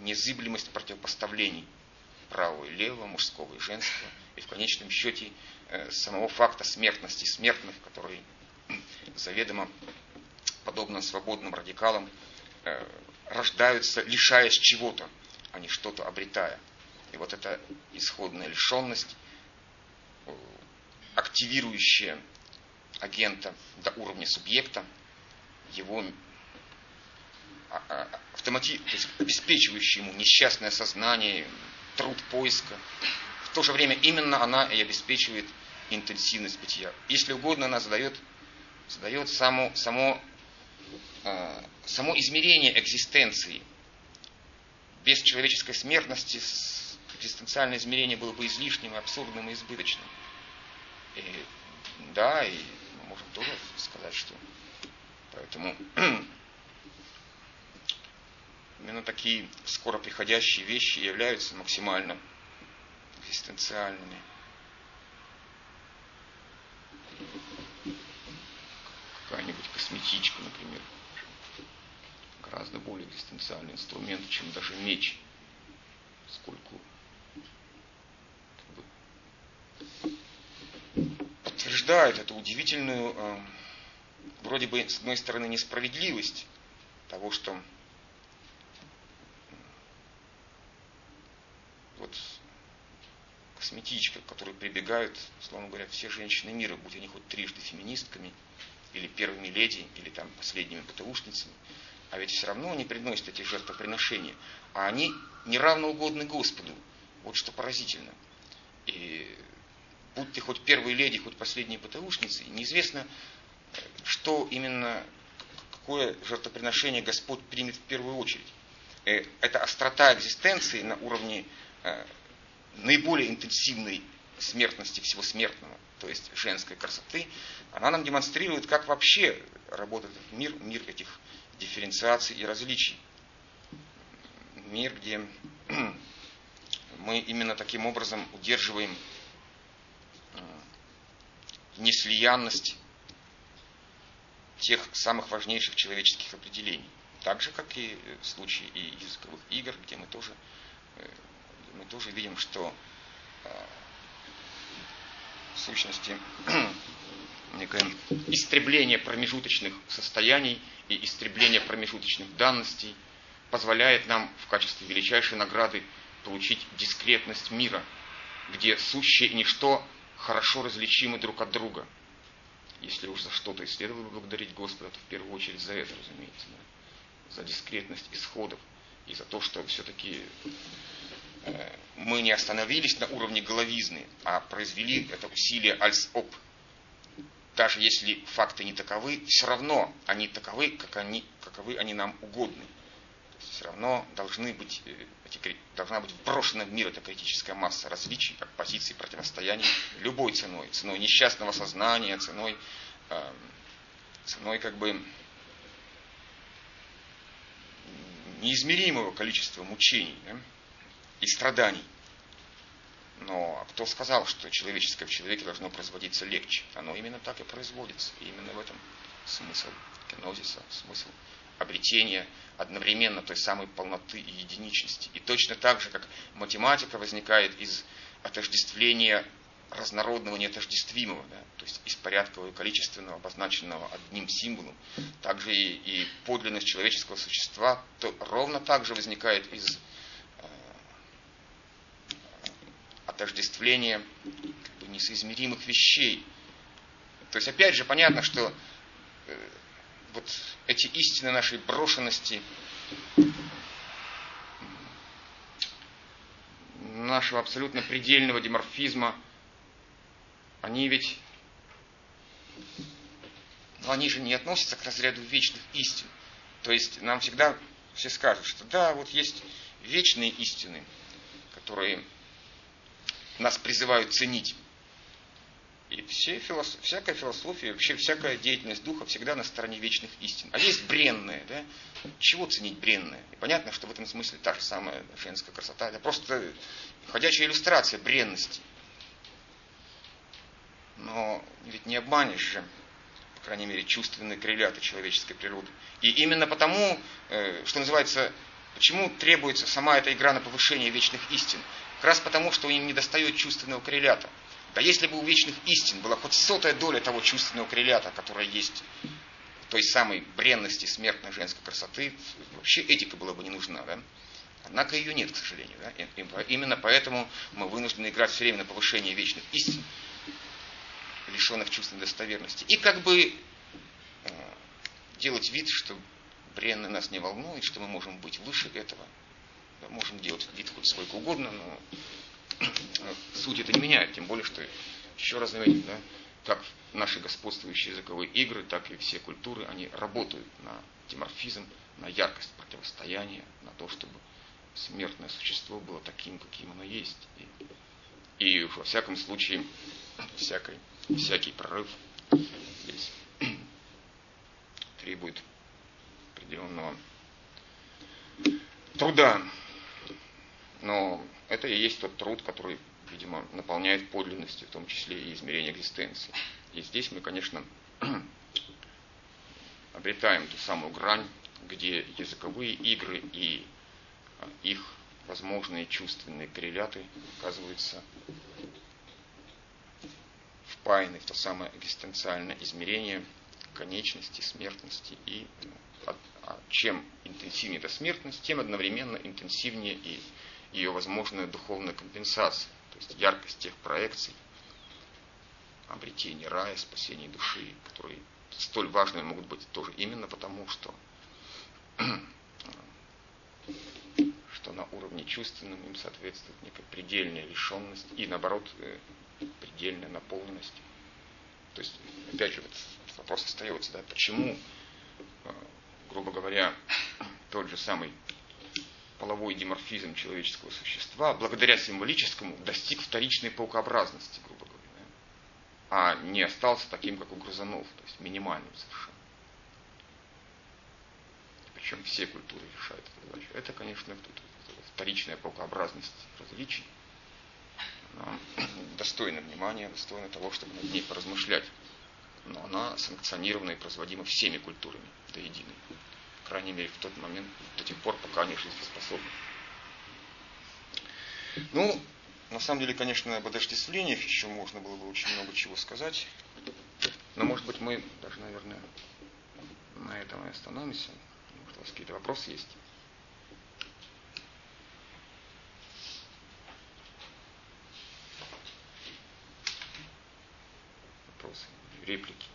незыблемость противопоставлений правого и левого, мужского и женского, и в конечном счете самого факта смертности смертных, который заведомо, подобно свободным радикалам, э, рождаются, лишаясь чего-то, а не что-то обретая. И вот эта исходная лишенность, э, активирующая агента до уровня субъекта, его а, а, автомати... обеспечивающая ему несчастное сознание, труд поиска. То же время именно она и обеспечивает интенсивность бытия. Если угодно, она задает, задает само, само, э, само измерение экзистенции – без человеческой смертности экзистенциальное измерение было бы излишним, абсурдным и избыточным. И, да, и можем тоже сказать, что поэтому именно такие скоро приходящие вещи являются максимально экзистенциальными. Какая-нибудь косметичка, например гораздо более экзистенциальный инструмент, чем даже меч, бы, подтверждает эту удивительную, э, вроде бы, с одной стороны, несправедливость того, что вот косметичка, к которой прибегают, словно говоря, все женщины мира, будь они хоть трижды феминистками, или первыми леди, или там последними ПТУшницами, а ведь все равно они приносят эти жертвоприношения. А они неравно угодны Господу. Вот что поразительно. И будь ты хоть первой леди, хоть последней ПТУшницей, неизвестно, что именно, какое жертвоприношение Господь примет в первую очередь. Э, это острота экзистенции на уровне э, наиболее интенсивной смертности всего смертного, то есть женской красоты, она нам демонстрирует, как вообще работает мир, мир этих дифференциаций и различий. Мир, где мы именно таким образом удерживаем э, неслиянность тех самых важнейших человеческих определений. Так же, как и в случае и языковых игр, где мы тоже, э, мы тоже видим, что э, в сущности некое истребление промежуточных состояний и истребление промежуточных данностей позволяет нам в качестве величайшей награды получить дискретность мира, где сущее и ничто хорошо различимы друг от друга. Если уж за что-то и следовало благодарить Господа, то в первую очередь за это, разумеется, да? за дискретность исходов и за то, что все-таки мы не остановились на уровне головизны, а произвели это усилие альс-оп, даже если факты не таковы, все равно они таковы, как они, каковы они нам угодны. все равно должны быть, э, эти, должна быть брошена в мир эта критическая масса различий, оппозиций, противостояний любой ценой. Ценой несчастного сознания, ценой, э, ценой как бы неизмеримого количества мучений да, и страданий. Но кто сказал, что человеческое в человеке должно производиться легче? Оно именно так и производится. И именно в этом смысл кенозиса, смысл обретения одновременно той самой полноты и единичности. И точно так же, как математика возникает из отождествления разнородного, неотождествимого, да, то есть из порядкового и количественного, обозначенного одним символом, также и, и подлинность человеческого существа то ровно так же возникает из отождествления как бы, несоизмеримых вещей. То есть, опять же, понятно, что э, вот эти истины нашей брошенности, нашего абсолютно предельного деморфизма – они ведь, ну, они же не относятся к разряду вечных истин. То есть нам всегда все скажут, что да, вот есть вечные истины, которые нас призывают ценить. И все философ, всякая философия, вообще всякая деятельность духа всегда на стороне вечных истин. А есть бренное, да? Чего ценить бренное? И понятно, что в этом смысле та же самая женская красота. Это просто ходячая иллюстрация бренности. Но ведь не обманешь же, по крайней мере, чувственные корреляты человеческой природы. И именно потому, э, что называется, почему требуется сама эта игра на повышение вечных истин? Как раз потому, что им не достает чувственного коррелята. Да если бы у вечных истин была хоть сотая доля того чувственного коррелята, которая есть той самой бренности смертной женской красоты, вообще этика была бы не нужна. Да? Однако ее нет, к сожалению. Да? И именно поэтому мы вынуждены играть все время на повышение вечных истин лишенных чувственной достоверности. И как бы э, делать вид, что бренное нас не волнует, что мы можем быть выше этого. Можем делать вид хоть сколько угодно, но суть это не меняет. Тем более, что, еще раз заметим, да, как наши господствующие языковые игры, так и все культуры, они работают на диморфизм, на яркость противостояния, на то, чтобы смертное существо было таким, каким оно есть. И, и во всяком случае, всякой всякий прорыв здесь требует определенного труда. Но это и есть тот труд, который, видимо, наполняет подлинностью, в том числе и измерение экзистенции. И здесь мы, конечно, обретаем ту самую грань, где языковые игры и их возможные чувственные корреляты оказываются впаяны в то самое экзистенциальное измерение конечности, смертности. И а, а чем интенсивнее эта смертность, тем одновременно интенсивнее и ее возможная духовная компенсация, то есть яркость тех проекций, обретение рая, спасение души, которые столь важными могут быть тоже именно потому, что, что на уровне чувственном им соответствует некая предельная лишенность и наоборот э, предельная наполненность. То есть, опять же, вот вопрос остается, да, почему, э, грубо говоря, тот же самый половой диморфизм человеческого существа, благодаря символическому, достиг вторичной паукообразности, грубо говоря, а не остался таким, как у грызунов, то есть минимальным совершенно. Причем все культуры решают эту задачу. Это, конечно, вторичная паукообразность различий достойна внимания, достойна того, чтобы над ней поразмышлять. Но она санкционирована и производима всеми культурами до единой. По крайней мере, в тот момент, до тех пор, пока они жизнеспособны. Ну, на самом деле, конечно, об отождествлениях еще можно было бы очень много чего сказать. Но, может быть, мы даже, наверное, на этом и остановимся. Может, у вас какие-то вопросы есть? вопросы, реплики.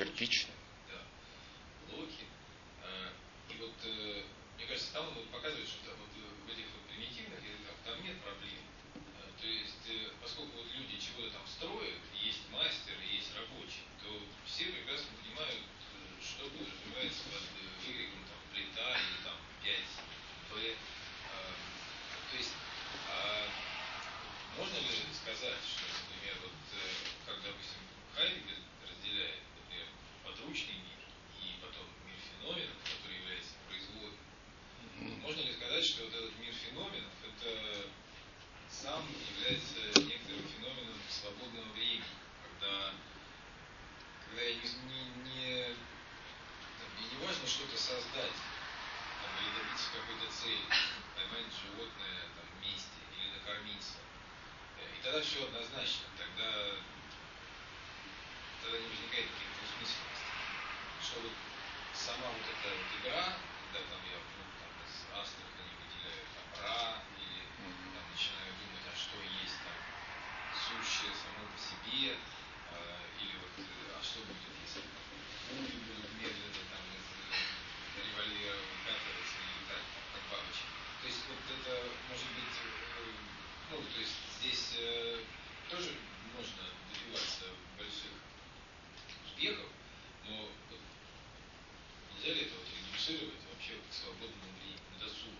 кирпич. Да. Блоки. И вот, мне кажется, там сказать, что, например, вот, э, как, допустим, Хайдегер разделяет, например, подручный мир и потом мир феноменов, который является производным. Mm-hmm. Можно ли сказать, что вот этот мир феноменов, это сам является некоторым феноменом свободного времени, когда, когда я не, не, не, мне не важно что-то создать, там, или добиться какой-то цели, поймать животное там, вместе или накормиться. И тогда все однозначно, тогда, тогда не возникает каких-то двусмысленностей. Что вот сама вот эта вот игра, когда там я вдруг там, из Астрахани выделяю там Ра, или там начинаю думать, а что есть там сущее само по себе, а, или вот, а что будет, если пули будут медленно там из револьвера выкатываться и летать как бабочки. То есть вот это может быть, э, ну, то есть здесь э, тоже можно добиваться больших успехов, но вот, нельзя ли это вот редуцировать вообще к свободному досугу?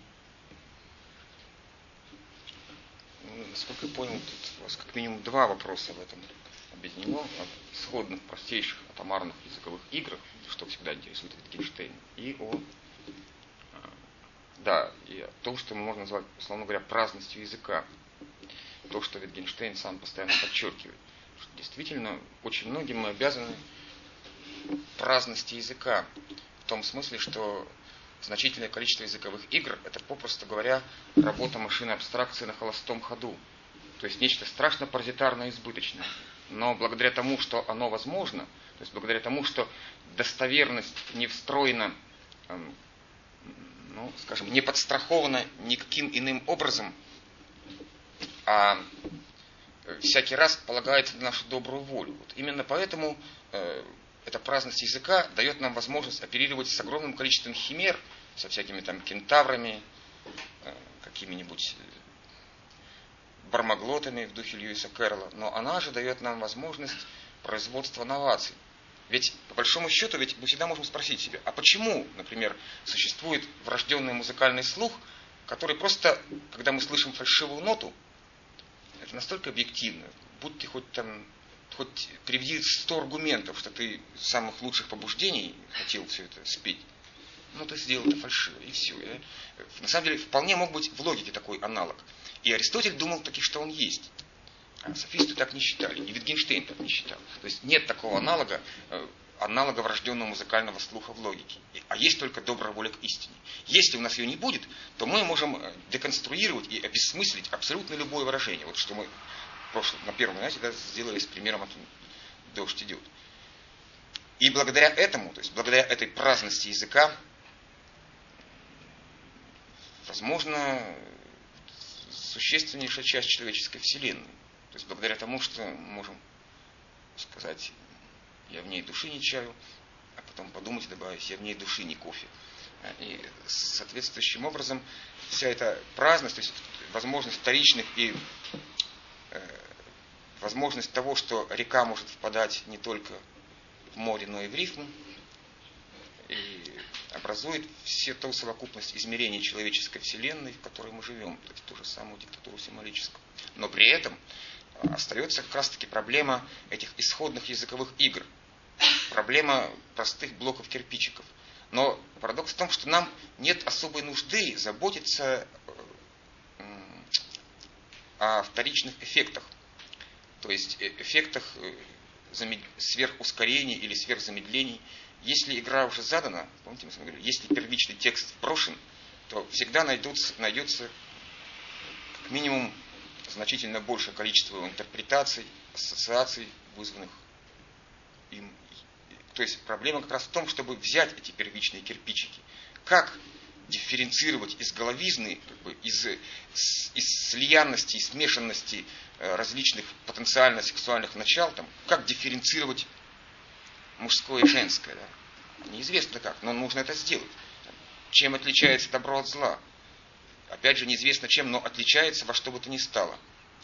Ну, насколько я понял, тут у вас как минимум два вопроса в этом объединено. О сходных, простейших, атомарных языковых играх, что всегда интересует Wittgenstein, и о да, и о том, что мы можем назвать, условно говоря, праздностью языка. То, что Wittgenstein сам постоянно подчеркивает. Что действительно, очень многим мы обязаны праздности языка. В том смысле, что значительное количество языковых игр – это, попросту говоря, работа машины абстракции на холостом ходу. То есть нечто страшно паразитарное и избыточное. Но благодаря тому, что оно возможно, то есть благодаря тому, что достоверность не встроена, эм, ну, скажем, не подстрахована никаким иным образом, а всякий раз полагается на нашу добрую волю. Вот именно поэтому э, эта праздность языка дает нам возможность оперировать с огромным количеством химер, со всякими там кентаврами, э, какими-нибудь э, бармаглотами в духе Льюиса Кэрролла, но она же дает нам возможность производства новаций. Ведь, по большому счету, ведь мы всегда можем спросить себя, а почему, например, существует врожденный музыкальный слух, который просто, когда мы слышим фальшивую ноту, это настолько объективно, будь ты хоть там хоть приведи 100 аргументов, что ты с самых лучших побуждений хотел все это спеть. Ну, ты сделал это фальшиво, и все. На самом деле, вполне мог быть в логике такой аналог. И Аристотель думал таки, что он есть. А софисты так не считали, и Витгенштейн так не считал. То есть нет такого аналога, э, аналога врожденного музыкального слуха в логике. А есть только добрая воля к истине. Если у нас ее не будет, то мы можем э, деконструировать и обесмыслить абсолютно любое выражение. Вот что мы прошлом, на первом занятии да, сделали с примером дождь идет. И благодаря этому, то есть благодаря этой праздности языка, возможно, существеннейшая часть человеческой вселенной. То есть благодаря тому, что мы можем сказать, я в ней души не чаю, а потом подумать и добавить, я в ней души не кофе. И соответствующим образом вся эта праздность, то есть возможность вторичных и Э, возможность того, что река может впадать не только в море, но и в рифму, и образует все ту совокупность измерений человеческой вселенной, в которой мы живем, то есть ту же самую диктатуру символическую. Но при этом остается как раз-таки проблема этих исходных языковых игр, проблема простых блоков кирпичиков. Но парадокс в том, что нам нет особой нужды заботиться о вторичных эффектах. То есть э, эффектах э, сверхускорений или сверхзамедлений. Если игра уже задана, помните, мы говорили, если первичный текст брошен, то всегда найдутся, найдется как минимум значительно большее количество интерпретаций, ассоциаций, вызванных им. То есть проблема как раз в том, чтобы взять эти первичные кирпичики. Как дифференцировать из головизны, как бы из, из слиянности и смешанности э, различных потенциально сексуальных начал, там, как дифференцировать мужское и женское. Да? Неизвестно как, но нужно это сделать. Чем отличается добро от зла? Опять же, неизвестно чем, но отличается во что бы то ни стало.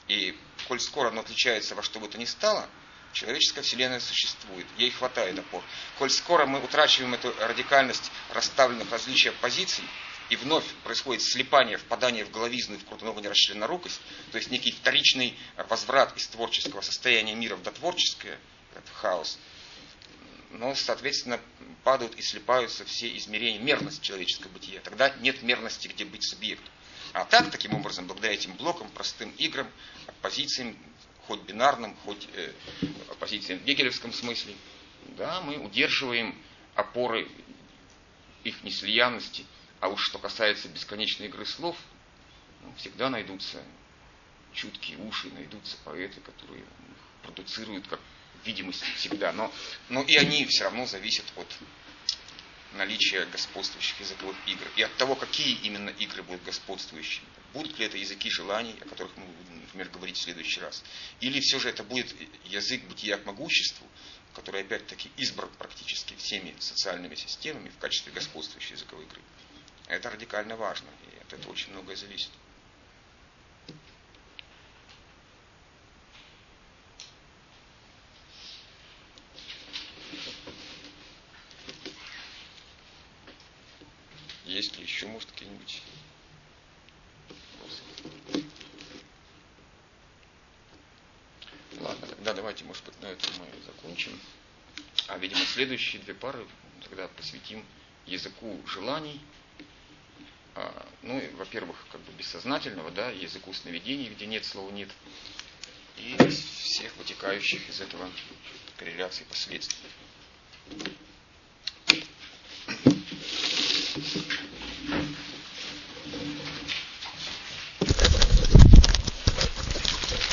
И коль скоро оно отличается во что бы то ни стало, человеческая вселенная существует, ей хватает опор. Коль скоро мы утрачиваем эту радикальность расставленных различий позиций, и вновь происходит слепание, впадание в головизну и в крутоногу нерасчленорукость, то есть некий вторичный возврат из творческого состояния мира в дотворческое, это хаос, но, соответственно, падают и слепаются все измерения, мерность человеческого бытия. Тогда нет мерности, где быть субъектом. А так, таким образом, благодаря этим блокам, простым играм, позициям, хоть бинарным, хоть э, оппозициям в гегелевском смысле, да, мы удерживаем опоры их неслиянности. А уж что касается бесконечной игры слов, ну, всегда найдутся чуткие уши, найдутся поэты, которые продуцируют как видимость всегда. Но, но и они все равно зависят от наличия господствующих языковых игр. И от того, какие именно игры будут господствующими. Будут ли это языки желаний, о которых мы будем, например, говорить в следующий раз. Или все же это будет язык бытия к могуществу, который опять-таки избран практически всеми социальными системами в качестве господствующей языковой игры. Это радикально важно, и от этого очень многое зависит. Есть ли еще, может, какие-нибудь вопросы? Тогда давайте, может быть, на этом мы закончим. А, видимо, следующие две пары тогда посвятим языку желаний. А, ну, во-первых, как бы бессознательного, да, языку сновидений, где нет слова нет. И всех вытекающих из этого корреляций последствий.